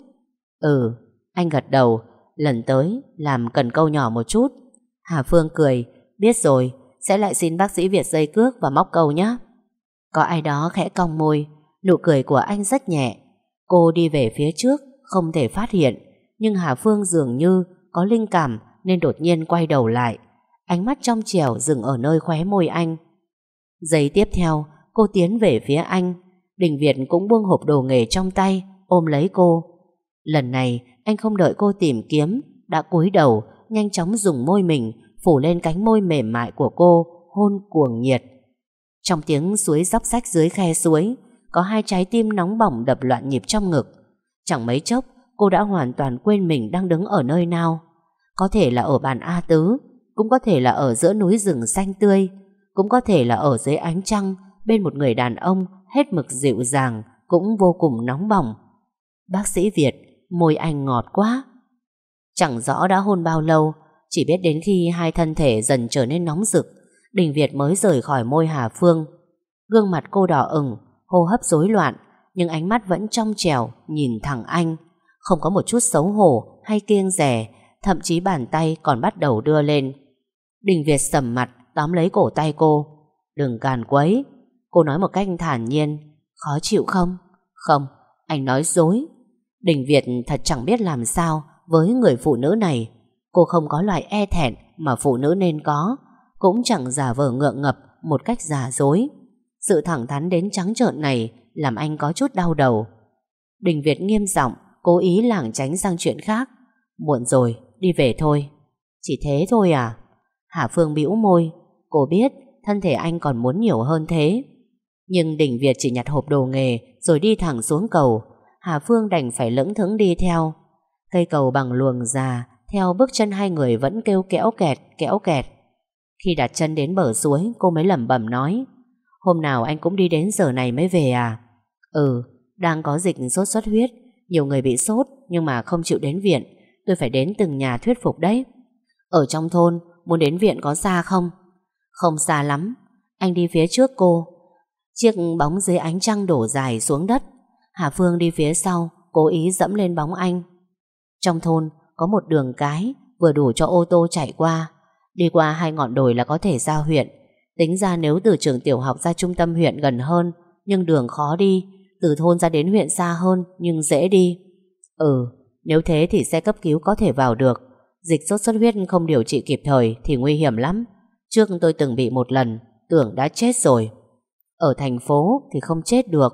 Ừ, anh gật đầu, lần tới làm cần câu nhỏ một chút. Hà Phương cười, biết rồi, sẽ lại xin bác sĩ Việt dây cước và móc câu nhé. Có ai đó khẽ cong môi, nụ cười của anh rất nhẹ. Cô đi về phía trước, không thể phát hiện, nhưng Hà Phương dường như có linh cảm nên đột nhiên quay đầu lại. Ánh mắt trong trẻo dừng ở nơi khóe môi anh. Giây tiếp theo, cô tiến về phía anh. Đình Việt cũng buông hộp đồ nghề trong tay, ôm lấy cô. Lần này, anh không đợi cô tìm kiếm, đã cúi đầu, nhanh chóng dùng môi mình phủ lên cánh môi mềm mại của cô, hôn cuồng nhiệt. Trong tiếng suối dốc sách dưới khe suối, có hai trái tim nóng bỏng đập loạn nhịp trong ngực. Chẳng mấy chốc, cô đã hoàn toàn quên mình đang đứng ở nơi nào. Có thể là ở bàn A Tứ, cũng có thể là ở giữa núi rừng xanh tươi, cũng có thể là ở dưới ánh trăng bên một người đàn ông hết mực dịu dàng, cũng vô cùng nóng bỏng. Bác sĩ Việt, môi anh ngọt quá. Chẳng rõ đã hôn bao lâu, chỉ biết đến khi hai thân thể dần trở nên nóng rực, Đình Việt mới rời khỏi môi Hà Phương. Gương mặt cô đỏ ửng, hô hấp rối loạn, nhưng ánh mắt vẫn trong trèo, nhìn thẳng anh. Không có một chút xấu hổ hay kiêng rẻ, thậm chí bàn tay còn bắt đầu đưa lên. Đình Việt sầm mặt, tóm lấy cổ tay cô. Đừng càn quấy. Cô nói một cách thản nhiên. Khó chịu không? Không, anh nói dối. Đình Việt thật chẳng biết làm sao với người phụ nữ này. Cô không có loại e thẹn mà phụ nữ nên có, cũng chẳng giả vờ ngượng ngập một cách giả dối. Sự thẳng thắn đến trắng trợn này làm anh có chút đau đầu. Đình Việt nghiêm giọng, cố ý lảng tránh sang chuyện khác. Muộn rồi, đi về thôi. Chỉ thế thôi à? Hà Phương bĩu môi, cô biết thân thể anh còn muốn nhiều hơn thế. Nhưng Đình Việt chỉ nhặt hộp đồ nghề rồi đi thẳng xuống cầu. Hà Phương đành phải lững thững đi theo. Cây cầu bằng luồng già theo bước chân hai người vẫn kêu kẽo kẹt, kẽo kẹt. Khi đặt chân đến bờ suối, cô mới lẩm bẩm nói, hôm nào anh cũng đi đến giờ này mới về à? Ừ, đang có dịch sốt xuất huyết, nhiều người bị sốt nhưng mà không chịu đến viện, tôi phải đến từng nhà thuyết phục đấy. Ở trong thôn, muốn đến viện có xa không? Không xa lắm, anh đi phía trước cô. Chiếc bóng dưới ánh trăng đổ dài xuống đất, Hà Phương đi phía sau, cố ý dẫm lên bóng anh. Trong thôn, có một đường cái vừa đủ cho ô tô chạy qua. Đi qua hai ngọn đồi là có thể ra huyện. Tính ra nếu từ trường tiểu học ra trung tâm huyện gần hơn, nhưng đường khó đi, từ thôn ra đến huyện xa hơn, nhưng dễ đi. Ừ, nếu thế thì xe cấp cứu có thể vào được. Dịch sốt xuất huyết không điều trị kịp thời thì nguy hiểm lắm. Trước tôi từng bị một lần, tưởng đã chết rồi. Ở thành phố thì không chết được.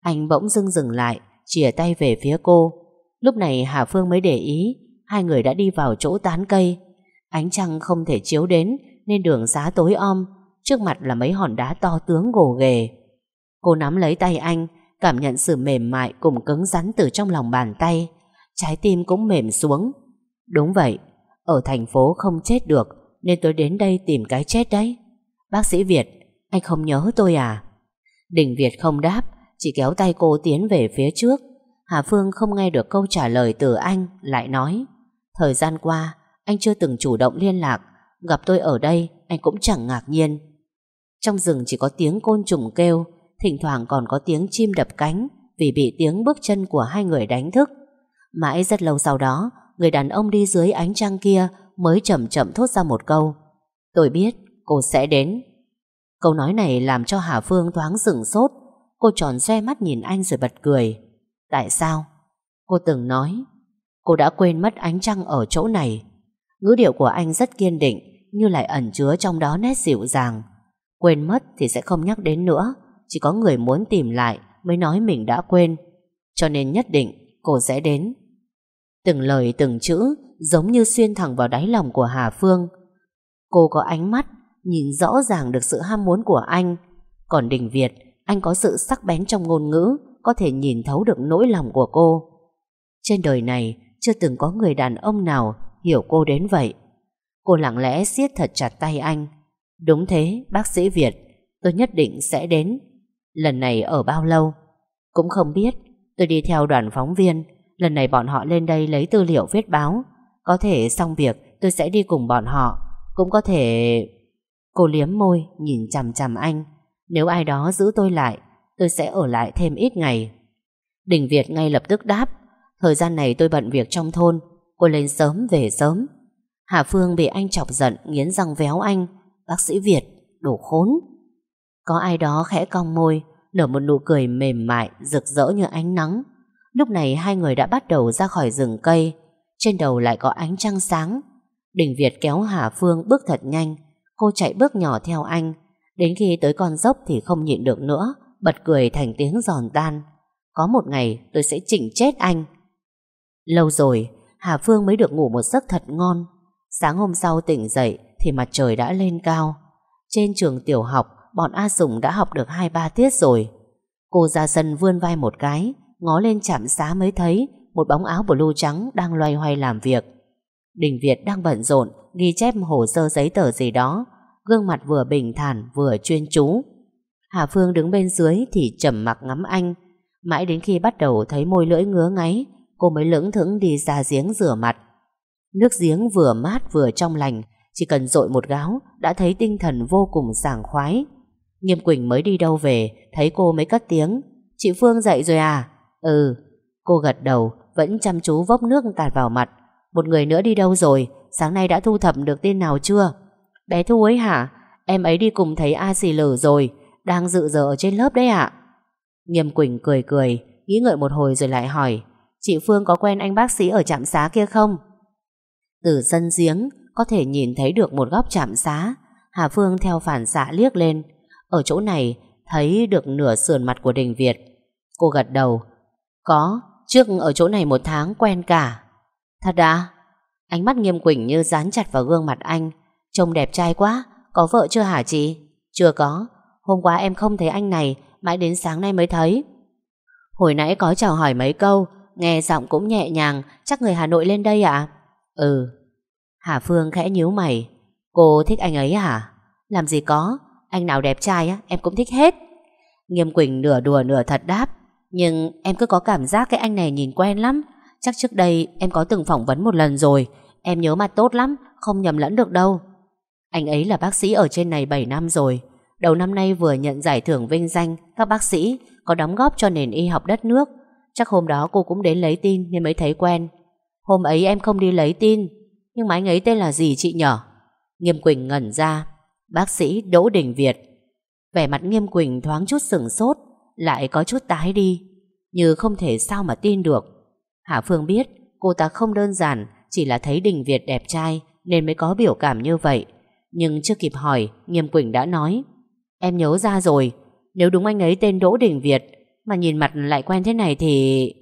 Anh bỗng dưng dừng lại, chìa tay về phía cô, Lúc này Hà Phương mới để ý Hai người đã đi vào chỗ tán cây Ánh trăng không thể chiếu đến Nên đường xá tối om Trước mặt là mấy hòn đá to tướng gồ ghề. Cô nắm lấy tay anh Cảm nhận sự mềm mại cùng cứng rắn Từ trong lòng bàn tay. Trái tim cũng mềm xuống. Đúng vậy, ở thành phố không chết được Nên tôi đến đây tìm cái chết đấy. Bác sĩ Việt Anh không nhớ tôi à? Đình Việt không đáp Chỉ kéo tay cô tiến về phía trước. Hà Phương không nghe được câu trả lời từ anh Lại nói Thời gian qua anh chưa từng chủ động liên lạc. Gặp tôi ở đây, anh cũng chẳng ngạc nhiên. Trong rừng chỉ có tiếng côn trùng kêu, Thỉnh thoảng còn có tiếng chim đập cánh Vì bị tiếng bước chân của hai người đánh thức. Mãi rất lâu sau đó, Người đàn ông đi dưới ánh trăng kia Mới chậm chậm thốt ra một câu. Tôi biết, cô sẽ đến. Câu nói này làm cho Hà Phương thoáng sửng sốt. Cô tròn xoe mắt nhìn anh rồi bật cười. Tại sao? Cô từng nói. Cô đã quên mất ánh trăng ở chỗ này. Ngữ điệu của anh rất kiên định Như lại ẩn chứa trong đó nét dịu dàng. Quên mất thì sẽ không nhắc đến nữa, Chỉ có người muốn tìm lại Mới nói mình đã quên. Cho nên nhất định cô sẽ đến. Từng lời, từng chữ Giống như xuyên thẳng vào đáy lòng của Hà Phương. Cô có ánh mắt, Nhìn rõ ràng được sự ham muốn của anh. Còn Đình Việt, Anh có sự sắc bén trong ngôn ngữ, có thể nhìn thấu được nỗi lòng của cô. Trên đời này, chưa từng có người đàn ông nào hiểu cô đến vậy. Cô lặng lẽ siết thật chặt tay anh. Đúng thế, bác sĩ Việt, Tôi nhất định sẽ đến. Lần này ở bao lâu? Cũng không biết. Tôi đi theo đoàn phóng viên. Lần này bọn họ lên đây lấy tư liệu viết báo. Có thể xong việc, tôi sẽ đi cùng bọn họ. Cũng có thể Cô liếm môi, nhìn chằm chằm anh. Nếu ai đó giữ tôi lại, Tôi sẽ ở lại thêm ít ngày. Đình Việt ngay lập tức đáp. Thời gian này tôi bận việc trong thôn. Cô lên sớm về sớm. Hà Phương bị anh chọc giận Nghiến răng véo anh. Bác sĩ Việt, đổ khốn. Có ai đó khẽ cong môi Nở một nụ cười mềm mại Rực rỡ như ánh nắng. Lúc này hai người đã bắt đầu ra khỏi rừng cây. Trên đầu lại có ánh trăng sáng. Đình Việt kéo Hà Phương bước thật nhanh. Cô chạy bước nhỏ theo anh. Đến khi tới con dốc thì không nhịn được nữa Bật cười thành tiếng giòn tan. Có một ngày tôi sẽ chỉnh chết anh. Lâu rồi Hà Phương mới được ngủ một giấc thật ngon. Sáng hôm sau tỉnh dậy Thì mặt trời đã lên cao. Trên trường tiểu học, Bọn A Sùng đã học được 2-3 tiết rồi. Cô ra sân vươn vai một cái, Ngó lên chạm xá mới thấy Một bóng áo blue trắng đang loay hoay làm việc. Đình Việt đang bận rộn, Ghi chép hồ sơ giấy tờ gì đó. Gương mặt vừa bình thản, vừa chuyên chú. Hà Phương đứng bên dưới Thì trầm mặc ngắm anh. Mãi đến khi bắt đầu thấy môi lưỡi ngứa ngáy Cô mới lững thững đi ra giếng rửa mặt. Nước giếng vừa mát vừa trong lành, Chỉ cần dội một gáo, Đã thấy tinh thần vô cùng sảng khoái. Nghiêm Quỳnh mới đi đâu về, Thấy cô mới cất tiếng, Chị Phương dậy rồi à? Ừ. Cô gật đầu, Vẫn chăm chú vốc nước tạt vào mặt. Một người nữa đi đâu rồi? Sáng nay đã thu thập được tin nào chưa? Bé Thu ấy hả? Em ấy đi cùng thấy A xì lử rồi, Đang dự giờ ở trên lớp đấy ạ. Nghiêm Quỳnh cười cười, Nghĩ ngợi một hồi rồi lại hỏi Chị Phương có quen anh bác sĩ ở trạm xá kia không? Từ sân giếng Có thể nhìn thấy được một góc trạm xá. Hà Phương theo phản xạ liếc lên. Ở chỗ này Thấy được nửa sườn mặt của Đình Việt. Cô gật đầu. Có, trước ở chỗ này một tháng quen cả. Thật đã Ánh mắt nghiêm quỳnh như dán chặt vào gương mặt anh. Trông đẹp trai quá. Có vợ chưa hả chị? Chưa có. Hôm qua em không thấy anh này Mãi đến sáng nay mới thấy. Hồi nãy có chào hỏi mấy câu Nghe giọng cũng nhẹ nhàng, Chắc người Hà Nội lên đây ạ? Ừ. Hà Phương khẽ nhíu mày. Cô thích anh ấy hả? Làm gì có, Anh nào đẹp trai á, em cũng thích hết. Nghiêm Quỳnh nửa đùa nửa thật đáp. Nhưng em cứ có cảm giác cái anh này nhìn quen lắm. Chắc trước đây em có từng phỏng vấn một lần rồi. Em nhớ mặt tốt lắm, Không nhầm lẫn được đâu. Anh ấy là bác sĩ ở trên này 7 năm rồi. Đầu năm nay vừa nhận giải thưởng vinh danh, Các bác sĩ có đóng góp cho nền y học đất nước. Chắc hôm đó cô cũng đến lấy tin Nên mới thấy quen. Hôm ấy em không đi lấy tin, Nhưng mà anh ấy tên là gì chị nhỏ Nghiêm Quỳnh ngẩn ra. Bác sĩ Đỗ Đình Việt. Vẻ mặt Nghiêm Quỳnh thoáng chút sừng sốt, Lại có chút tái đi, Như không thể sao mà tin được. Hạ Phương biết cô ta không đơn giản Chỉ là thấy Đình Việt đẹp trai Nên mới có biểu cảm như vậy, Nhưng chưa kịp hỏi, Nghiêm Quỳnh đã nói, Em nhớ ra rồi, Nếu đúng anh ấy tên Đỗ Đình Việt mà nhìn mặt lại quen thế này thì...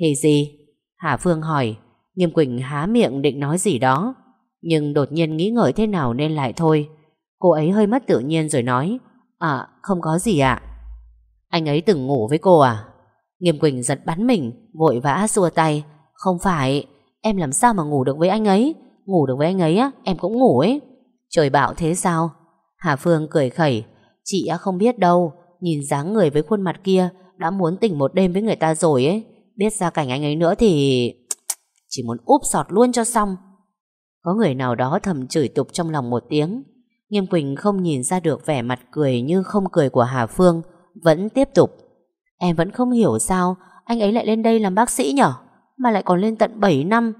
Thì gì? Hà Phương hỏi, Nghiêm Quỳnh há miệng định nói gì đó. Nhưng đột nhiên nghĩ ngợi thế nào nên lại thôi. Cô ấy hơi mất tự nhiên rồi nói À không có gì ạ. Anh ấy từng ngủ với cô à? Nghiêm Quỳnh giật bắn mình, Vội vã xua tay. Không phải, em làm sao mà ngủ được với anh ấy? Ngủ được với anh ấy á, em cũng ngủ ấy. Trời bảo thế sao? Hà Phương cười khẩy, Chị không biết đâu, Nhìn dáng người với khuôn mặt kia đã muốn tỉnh một đêm với người ta rồi ấy. Biết ra cảnh anh ấy nữa thì Chỉ muốn úp sọt luôn cho xong. Có người nào đó thầm chửi tục trong lòng một tiếng. Nghiêm Quỳnh không nhìn ra được vẻ mặt cười như không cười của Hà Phương, Vẫn tiếp tục. Em vẫn không hiểu sao Anh ấy lại lên đây làm bác sĩ nhở? Mà lại còn lên tận 7 năm.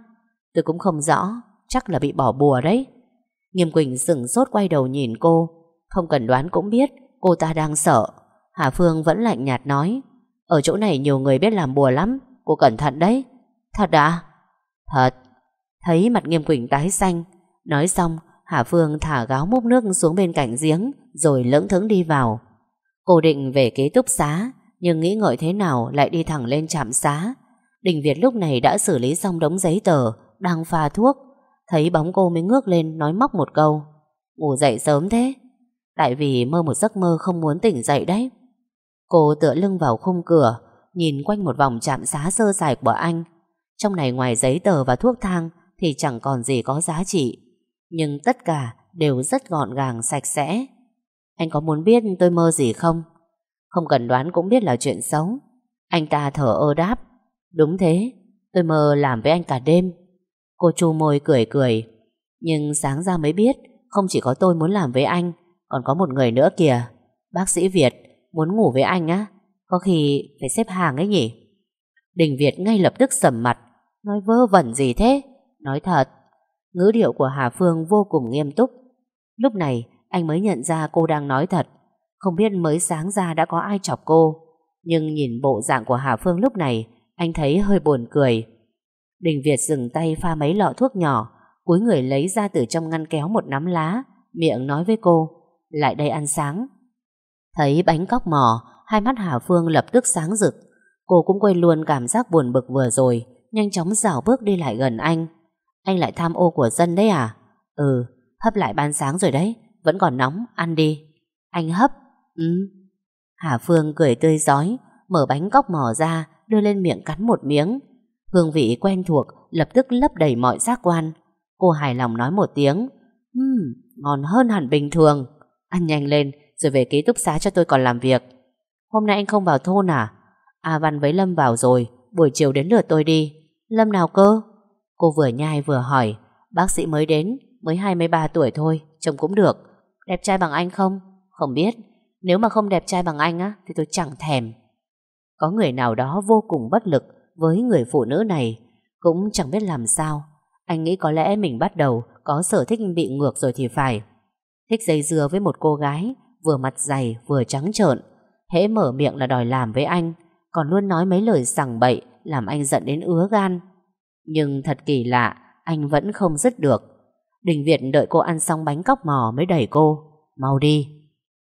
Tôi cũng không rõ, Chắc là bị bỏ bùa đấy. Nghiêm Quỳnh sửng sốt quay đầu nhìn cô. Không cần đoán cũng biết, Cô ta đang sợ. Hà Phương vẫn lạnh nhạt nói, Ở chỗ này nhiều người biết làm bùa lắm, Cô cẩn thận đấy. Thật à? Thật. Thấy mặt Nghiêm Quỳnh tái xanh, Nói xong, Hà Phương thả gáo múc nước xuống bên cạnh giếng, Rồi lững thững đi vào. Cô định về kế túc xá, Nhưng nghĩ ngợi thế nào lại đi thẳng lên trạm xá. Đình Việt lúc này đã xử lý xong đống giấy tờ, Đang pha thuốc. Thấy bóng cô mới ngước lên, nói móc một câu, Ngủ dậy sớm thế. Tại vì mơ một giấc mơ không muốn tỉnh dậy đấy. Cô tựa lưng vào khung cửa Nhìn quanh một vòng trạm xá sơ sài của anh Trong này ngoài giấy tờ và thuốc thang Thì chẳng còn gì có giá trị Nhưng tất cả đều rất gọn gàng sạch sẽ. Anh có muốn biết tôi mơ gì không? Không cần đoán cũng biết là chuyện xấu. Anh ta thở ơ đáp. Đúng thế, tôi mơ làm với anh cả đêm. Cô chu môi cười cười. Nhưng sáng ra mới biết, không chỉ có tôi muốn làm với anh, còn có một người nữa kìa. Bác sĩ Việt, muốn ngủ với anh á? Có khi phải xếp hàng ấy nhỉ? Đình Việt ngay lập tức sầm mặt. Nói vơ vẩn gì thế? Nói thật. Ngữ điệu của Hà Phương vô cùng nghiêm túc. Lúc này, anh mới nhận ra cô đang nói thật. Không biết mới sáng ra đã có ai chọc cô. Nhưng nhìn bộ dạng của Hà Phương lúc này, anh thấy hơi buồn cười. Đình Việt dừng tay pha mấy lọ thuốc nhỏ, cúi người lấy ra từ trong ngăn kéo một nắm lá, miệng nói với cô, lại đây ăn sáng. Thấy bánh cóc mò, hai mắt Hà Phương lập tức sáng rực. Cô cũng quên luôn cảm giác buồn bực vừa rồi, nhanh chóng dảo bước đi lại gần anh. Anh lại tham ô của dân đấy à? Ừ, hấp lại ban sáng rồi đấy, vẫn còn nóng, ăn đi. Anh hấp? Ừ. Hà Phương cười tươi giói, mở bánh cóc mò ra, đưa lên miệng cắn một miếng. Hương vị quen thuộc, lập tức lấp đầy mọi giác quan. Cô hài lòng nói một tiếng, Ừm, ngon hơn hẳn bình thường. Ăn nhanh lên, rồi về ký túc xá cho tôi còn làm việc. Hôm nay anh không vào thôn à? A Văn với Lâm vào rồi, buổi chiều đến lượt tôi đi. Lâm nào cơ? Cô vừa nhai vừa hỏi, bác sĩ mới đến, mới 23 tuổi thôi, trông cũng được. Đẹp trai bằng anh không? Không biết, nếu mà không đẹp trai bằng anh á, thì tôi chẳng thèm. Có người nào đó vô cùng bất lực với người phụ nữ này, cũng chẳng biết làm sao. Anh nghĩ có lẽ mình bắt đầu có sở thích bị ngược rồi thì phải. Thích dây dưa với một cô gái, vừa mặt dày vừa trắng trợn. Hễ mở miệng là đòi làm với anh, còn luôn nói mấy lời sằng bậy, làm anh giận đến ứa gan. Nhưng thật kỳ lạ, anh vẫn không dứt được. Đình Việt đợi cô ăn xong bánh cóc mò mới đẩy cô. Mau đi.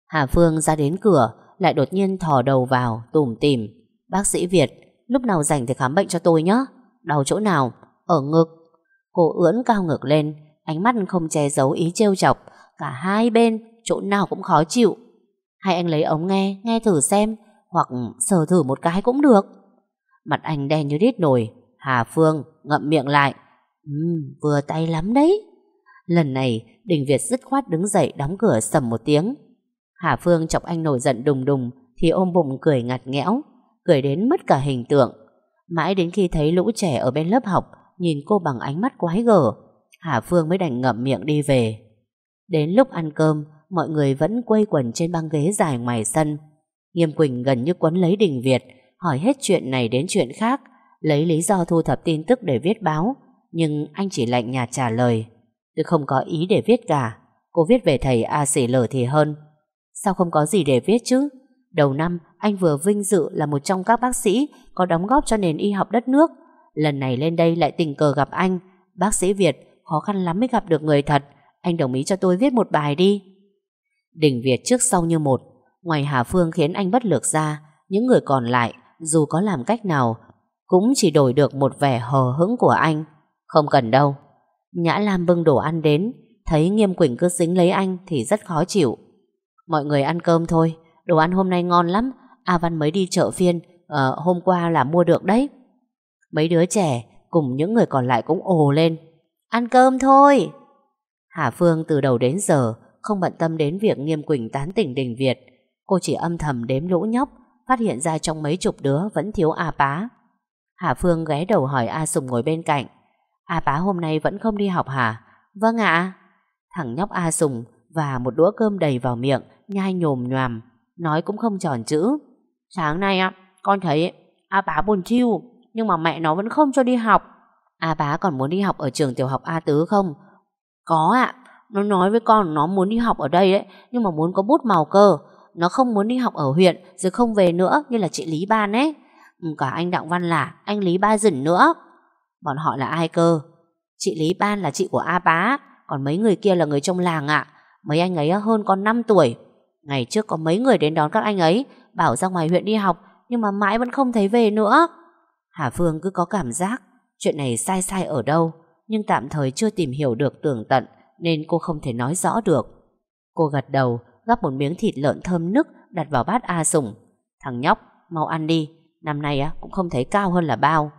Hà Phương ra đến cửa, lại đột nhiên thò đầu vào, tủm tìm. Bác sĩ Việt, lúc nào rảnh thì khám bệnh cho tôi nhé. Đau chỗ nào? Ở ngực. Cô ưỡn cao ngực lên, ánh mắt không che giấu ý trêu chọc. Cả hai bên, chỗ nào cũng khó chịu. Hay anh lấy ống nghe, nghe thử xem, hoặc sờ thử một cái cũng được. Mặt anh đen như đít nồi. Hà Phương ngậm miệng lại. Ừm, vừa tay lắm đấy. Lần này, Đình Việt dứt khoát đứng dậy đóng cửa sầm một tiếng. Hà Phương chọc anh nổi giận đùng đùng thì ôm bụng cười ngặt nghẽo, cười đến mất cả hình tượng. Mãi đến khi thấy lũ trẻ ở bên lớp học nhìn cô bằng ánh mắt quái gở, Hà Phương mới đành ngậm miệng đi về. Đến lúc ăn cơm, mọi người vẫn quây quần trên băng ghế dài ngoài sân. Nghiêm Quỳnh gần như quấn lấy Đình Việt, hỏi hết chuyện này đến chuyện khác, lấy lý do thu thập tin tức để viết báo, nhưng anh chỉ lạnh nhạt trả lời. Tôi không có ý để viết cả, cô viết về thầy A Sĩ Lở thì hơn. Sao không có gì để viết chứ? Đầu năm, anh vừa vinh dự là một trong các bác sĩ có đóng góp cho nền y học đất nước. Lần này lên đây lại tình cờ gặp anh. Bác sĩ Việt, khó khăn lắm mới gặp được người thật. Anh đồng ý cho tôi viết một bài đi. Đình Việt trước sau như một. Ngoài Hà Phương khiến anh bất lực ra, những người còn lại, dù có làm cách nào, cũng chỉ đổi được một vẻ hờ hững của anh. Không cần đâu. Nhã Lam bưng đồ ăn đến, thấy Nghiêm Quỳnh cứ dính lấy anh thì rất khó chịu. Mọi người ăn cơm thôi, đồ ăn hôm nay ngon lắm. A Văn mới đi chợ phiên, à, hôm qua là mua được đấy. Mấy đứa trẻ cùng những người còn lại cũng ồ lên. Ăn cơm thôi. Hà Phương từ đầu đến giờ không bận tâm đến việc Nghiêm Quỳnh tán tỉnh Đình Việt. Cô chỉ âm thầm đếm lũ nhóc, phát hiện ra trong mấy chục đứa vẫn thiếu A Bá. Hà Phương ghé đầu hỏi A Sùng ngồi bên cạnh. A Bá hôm nay vẫn không đi học hả? Vâng ạ. Thằng nhóc A Sùng và một đũa cơm đầy vào miệng, nhai nhồm nhòm, nói cũng không tròn chữ. Sáng nay á, con thấy A Bá buồn chiêu, nhưng mà mẹ nó vẫn không cho đi học. A Bá còn muốn đi học ở trường tiểu học A Tứ không? Có ạ, nó nói với con nó muốn đi học ở đây đấy, nhưng mà muốn có bút màu cơ. Nó không muốn đi học ở huyện, rồi không về nữa như là chị Lý Ban ấy. Ừ, cả anh Đặng Văn là anh Lý Ba Dửng nữa. Bọn họ là ai cơ? Chị Lý Ban là chị của A Bá, còn mấy người kia là người trong làng ạ. Mấy anh ấy hơn con 5 tuổi. Ngày trước có mấy người đến đón các anh ấy, bảo ra ngoài huyện đi học, nhưng mà mãi vẫn không thấy về nữa. Hà Phương cứ có cảm giác chuyện này sai sai ở đâu, nhưng tạm thời chưa tìm hiểu được tường tận, nên cô không thể nói rõ được. Cô gật đầu, gắp một miếng thịt lợn thơm nức đặt vào bát A Sùng. Thằng nhóc, mau ăn đi, năm nay á cũng không thấy cao hơn là bao.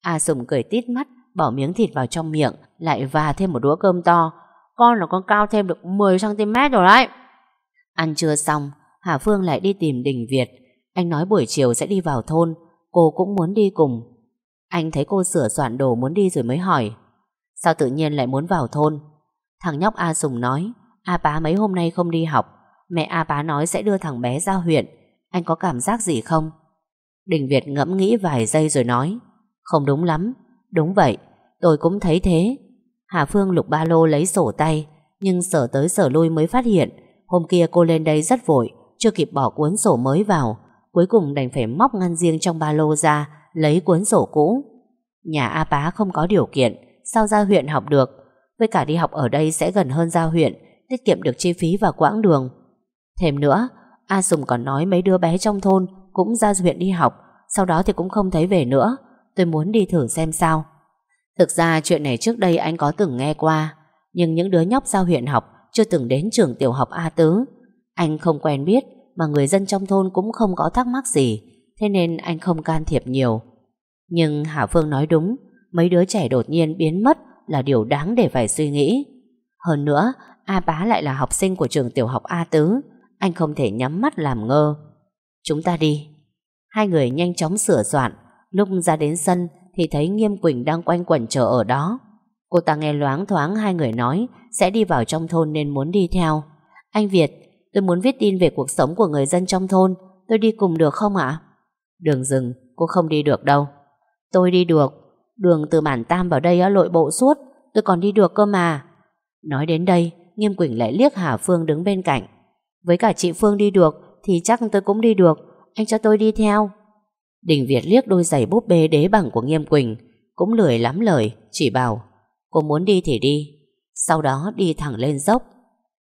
A Sùng cười tít mắt, bỏ miếng thịt vào trong miệng, lại và thêm một đũa cơm to. Con là con cao thêm được 10cm rồi đấy. Ăn trưa xong, Hà Phương lại đi tìm Đình Việt. Anh nói buổi chiều sẽ đi vào thôn, cô cũng muốn đi cùng. Anh thấy cô sửa soạn đồ muốn đi rồi mới hỏi. Sao tự nhiên lại muốn vào thôn? Thằng nhóc A Sùng nói, A Bá mấy hôm nay không đi học, mẹ A Bá nói sẽ đưa thằng bé ra huyện. Anh có cảm giác gì không? Đình Việt ngẫm nghĩ vài giây rồi nói, không đúng lắm, đúng vậy, tôi cũng thấy thế. Hà Phương lục ba lô lấy sổ tay, nhưng sở tới sở lui mới phát hiện Hôm kia cô lên đây rất vội Chưa kịp bỏ cuốn sổ mới vào Cuối cùng đành phải móc ngăn riêng trong ba lô ra Lấy cuốn sổ cũ Nhà A Bá không có điều kiện Sao ra huyện học được với cả đi học ở đây sẽ gần hơn ra huyện Tiết kiệm được chi phí và quãng đường Thêm nữa A Sùng còn nói mấy đứa bé trong thôn Cũng ra huyện đi học Sau đó thì cũng không thấy về nữa Tôi muốn đi thử xem sao Thực ra chuyện này trước đây anh có từng nghe qua Nhưng những đứa nhóc ra huyện học chưa từng đến trường tiểu học A Tứ. Anh không quen biết mà người dân trong thôn cũng không có thắc mắc gì, thế nên anh không can thiệp nhiều. Nhưng Hà Phương nói đúng, mấy đứa trẻ đột nhiên biến mất là điều đáng để phải suy nghĩ. Hơn nữa, A Bá lại là học sinh của trường tiểu học A Tứ, anh không thể nhắm mắt làm ngơ. Chúng ta đi. Hai người nhanh chóng sửa soạn, lúc ra đến sân thì thấy Nghiêm Quỳnh đang quanh quẩn chờ ở đó. Cô ta nghe loáng thoáng hai người nói sẽ đi vào trong thôn nên muốn đi theo. Anh Việt, tôi muốn viết tin về cuộc sống của người dân trong thôn. Tôi đi cùng được không ạ? Đường rừng, cô không đi được đâu. Tôi đi được. Đường từ bản tam vào đây lội bộ suốt. Tôi còn đi được cơ mà. Nói đến đây, Nghiêm Quỳnh lại liếc Hà Phương đứng bên cạnh. Với cả chị Phương đi được thì chắc tôi cũng đi được. Anh cho tôi đi theo. Đình Việt liếc đôi giày búp bê đế bằng của Nghiêm Quỳnh. Cũng lười lắm lời, chỉ bảo Cô muốn đi thì đi Sau đó đi thẳng lên dốc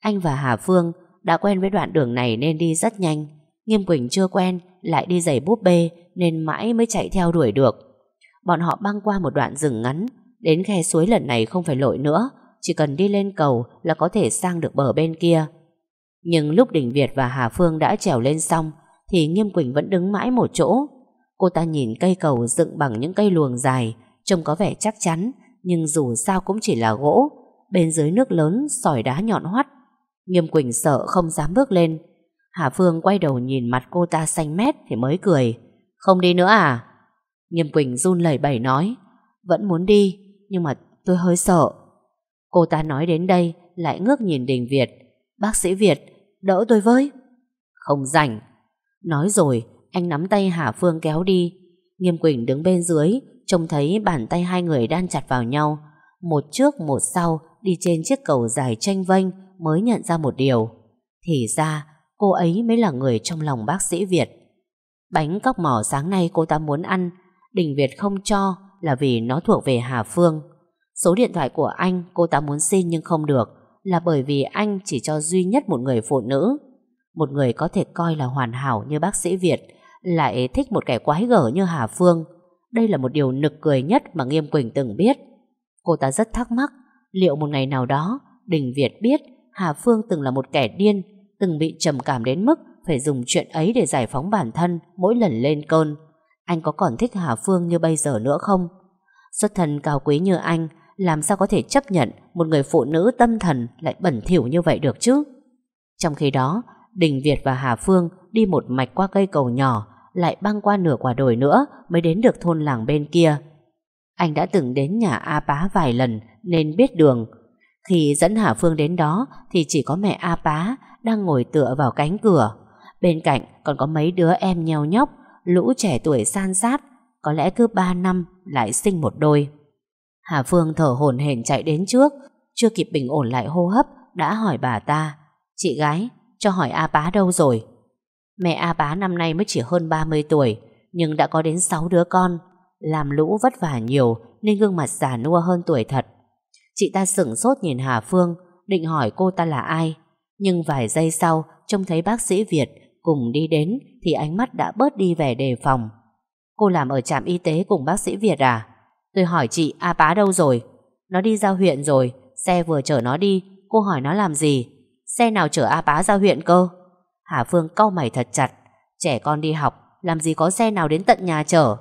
Anh và Hà Phương đã quen với đoạn đường này nên đi rất nhanh Nghiêm Quỳnh chưa quen Lại đi giày búp bê Nên mãi mới chạy theo đuổi được Bọn họ băng qua một đoạn rừng ngắn Đến khe suối lần này không phải lội nữa Chỉ cần đi lên cầu là có thể sang được bờ bên kia Nhưng lúc Đình Việt và Hà Phương đã trèo lên xong Thì Nghiêm Quỳnh vẫn đứng mãi một chỗ Cô ta nhìn cây cầu dựng bằng những cây luồng dài Trông có vẻ chắc chắn nhưng dù sao cũng chỉ là gỗ, bên dưới nước lớn sỏi đá nhọn hoắt. Nghiêm Quỳnh sợ không dám bước lên. Hà Phương quay đầu nhìn mặt cô ta xanh mét thì mới cười. Không đi nữa à? Nghiêm Quỳnh run lẩy bẩy nói, vẫn muốn đi, nhưng mà tôi hơi sợ. Cô ta nói đến đây lại ngước nhìn Đình Việt. Bác sĩ Việt, đỡ tôi với. Không rảnh. Nói rồi, anh nắm tay Hà Phương kéo đi. Nghiêm Quỳnh đứng bên dưới, Trông thấy bàn tay hai người đang chặt vào nhau Một trước một sau Đi trên chiếc cầu dài tranh vênh Mới nhận ra một điều Thì ra cô ấy mới là người trong lòng bác sĩ Việt Bánh cóc mỏ sáng nay cô ta muốn ăn Đình Việt không cho Là vì nó thuộc về Hà Phương Số điện thoại của anh cô ta muốn xin nhưng không được Là bởi vì anh chỉ cho duy nhất một người phụ nữ Một người có thể coi là hoàn hảo như bác sĩ Việt Lại thích một kẻ quái gở như Hà Phương đây là một điều nực cười nhất mà Nghiêm Quỳnh từng biết. Cô ta rất thắc mắc liệu một ngày nào đó Đình Việt biết Hà Phương từng là một kẻ điên, từng bị trầm cảm đến mức phải dùng chuyện ấy để giải phóng bản thân mỗi lần lên cơn. Anh có còn thích Hà Phương như bây giờ nữa không? Xuất thân cao quý như anh, làm sao có thể chấp nhận một người phụ nữ tâm thần lại bẩn thỉu như vậy được chứ? Trong khi đó, Đình Việt và Hà Phương đi một mạch qua cây cầu nhỏ lại băng qua nửa quả đồi nữa mới đến được thôn làng bên kia. Anh đã từng đến nhà A Bá vài lần nên biết đường. Khi dẫn Hà Phương đến đó thì chỉ có mẹ A Bá đang ngồi tựa vào cánh cửa. Bên cạnh còn có mấy đứa em nheo nhóc, lũ trẻ tuổi san sát, có lẽ cứ 3 năm lại sinh một đôi. Hà Phương thở hổn hển chạy đến trước, chưa kịp bình ổn lại hô hấp, đã hỏi bà ta, chị gái, cho hỏi A bá đâu rồi? Mẹ A Bá năm nay mới chỉ hơn 30 tuổi Nhưng đã có đến 6 đứa con Làm lũ vất vả nhiều Nên gương mặt già nua hơn tuổi thật Chị ta sửng sốt nhìn Hà Phương Định hỏi cô ta là ai Nhưng vài giây sau Trông thấy bác sĩ Việt cùng đi đến Thì ánh mắt đã bớt đi vẻ đề phòng. Cô làm ở trạm y tế cùng bác sĩ Việt à? Tôi hỏi chị, A Bá đâu rồi? Nó đi ra huyện rồi, Xe vừa chở nó đi, Cô hỏi nó làm gì? Xe nào chở A Bá ra huyện cơ? Hà Phương cau mày thật chặt, Trẻ con đi học, Làm gì có xe nào đến tận nhà chở?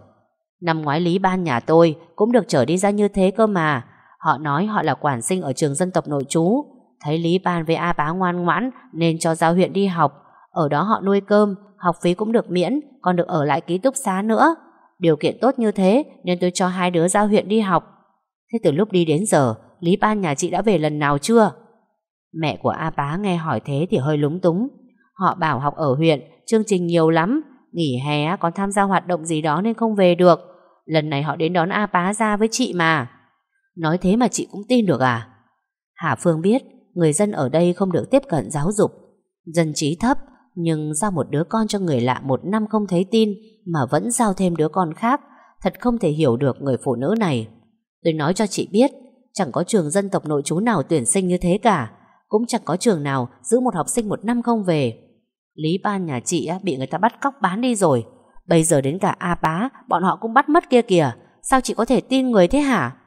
Năm ngoái Lý Ban nhà tôi Cũng được chở đi ra như thế cơ mà. Họ nói họ là quản sinh ở trường dân tộc nội trú. Thấy Lý Ban với A Bá ngoan ngoãn Nên cho giao huyện đi học. Ở đó họ nuôi cơm, Học phí cũng được miễn, Còn được ở lại ký túc xá nữa. Điều kiện tốt như thế Nên tôi cho hai đứa ra huyện đi học. Thế từ lúc đi đến giờ, Lý Ban nhà chị đã về lần nào chưa? Mẹ của A Bá nghe hỏi thế thì hơi lúng túng. Họ bảo học ở huyện, Chương trình nhiều lắm, Nghỉ hè còn tham gia hoạt động gì đó nên không về được. Lần này họ đến đón A Bá ra với chị mà. Nói thế mà chị cũng tin được à? Hà Phương biết Người dân ở đây không được tiếp cận giáo dục. Dân trí thấp nhưng giao một đứa con cho người lạ một năm không thấy tin Mà vẫn giao thêm đứa con khác, Thật không thể hiểu được người phụ nữ này. Tôi nói cho chị biết, Chẳng có trường dân tộc nội trú nào tuyển sinh như thế cả, Cũng chẳng có trường nào Giữ một học sinh một năm không về. Lý ban nhà chị bị người ta bắt cóc bán đi rồi. Bây giờ đến cả A bá, Bọn họ cũng bắt mất kia kìa, Sao chị có thể tin người thế hả?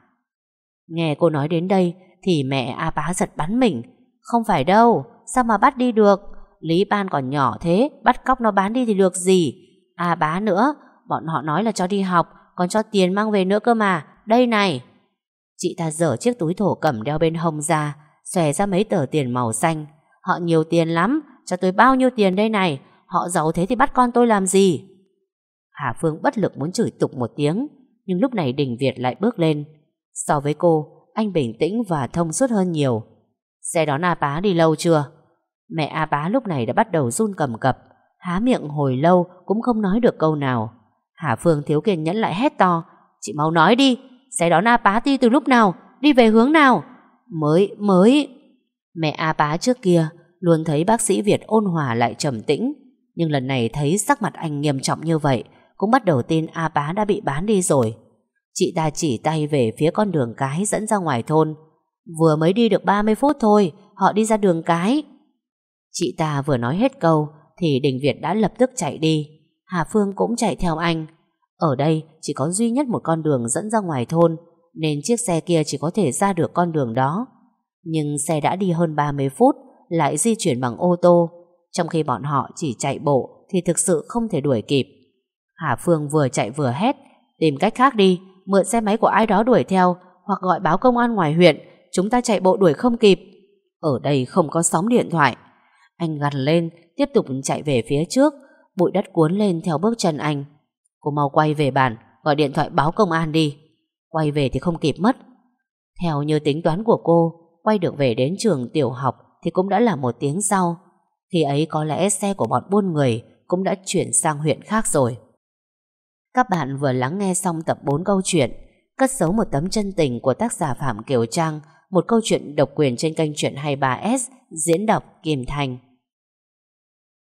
Nghe cô nói đến đây Thì mẹ A bá giật bắn mình. Không phải đâu, Sao mà bắt đi được? Lý ban còn nhỏ thế, Bắt cóc nó bán đi thì được gì? À bá nữa, Bọn họ nói là cho đi học, Còn cho tiền mang về nữa cơ mà. Đây này. Chị ta dở chiếc túi thổ cẩm đeo bên hông ra, Xòe ra mấy tờ tiền màu xanh. Họ nhiều tiền lắm, Cho tôi bao nhiêu tiền đây này? Họ giàu thế thì bắt con tôi làm gì? Hà Phương bất lực muốn chửi tục một tiếng, Nhưng lúc này Đình Việt lại bước lên. So với cô, Anh bình tĩnh và thông suốt hơn nhiều. Xe đón A Bá đi lâu chưa? Mẹ A Bá lúc này đã bắt đầu run cầm cập Há miệng hồi lâu Cũng không nói được câu nào. Hà Phương thiếu kiên nhẫn lại hét to Chị mau nói đi Xe đón A Bá đi từ lúc nào Đi về hướng nào? Mới, mới. Mẹ A Bá trước kia Luôn thấy bác sĩ Việt ôn hòa lại trầm tĩnh Nhưng lần này thấy sắc mặt anh nghiêm trọng như vậy Cũng bắt đầu tin A Bá đã bị bán đi rồi. Chị ta chỉ tay về phía con đường cái dẫn ra ngoài thôn. Vừa mới đi được 30 phút thôi Họ đi ra đường cái. Chị ta vừa nói hết câu Thì Đình Việt đã lập tức chạy đi. Hà Phương cũng chạy theo anh. Ở đây chỉ có duy nhất một con đường dẫn ra ngoài thôn, Nên chiếc xe kia chỉ có thể ra được con đường đó. Nhưng xe đã đi hơn 30 phút, Lại di chuyển bằng ô tô. Trong khi bọn họ chỉ chạy bộ Thì thực sự không thể đuổi kịp. Hà Phương vừa chạy vừa hét, Tìm cách khác đi, Mượn xe máy của ai đó đuổi theo, Hoặc gọi báo công an ngoài huyện, Chúng ta chạy bộ đuổi không kịp. Ở đây không có sóng điện thoại. Anh gằn lên, Tiếp tục chạy về phía trước. Bụi đất cuốn lên theo bước chân anh. Cô mau quay về bàn, Gọi điện thoại báo công an đi. Quay về thì không kịp mất. Theo như tính toán của cô, Quay được về đến trường tiểu học Thì cũng đã là một tiếng sau. Khi ấy có lẽ xe của bọn buôn người Cũng đã chuyển sang huyện khác rồi. Các bạn vừa lắng nghe xong tập 4 câu chuyện, Cất giấu một tấm chân tình của tác giả Phạm Kiều Trang một câu chuyện độc quyền trên kênh Chuyện 23S Diễn đọc Kim Thành.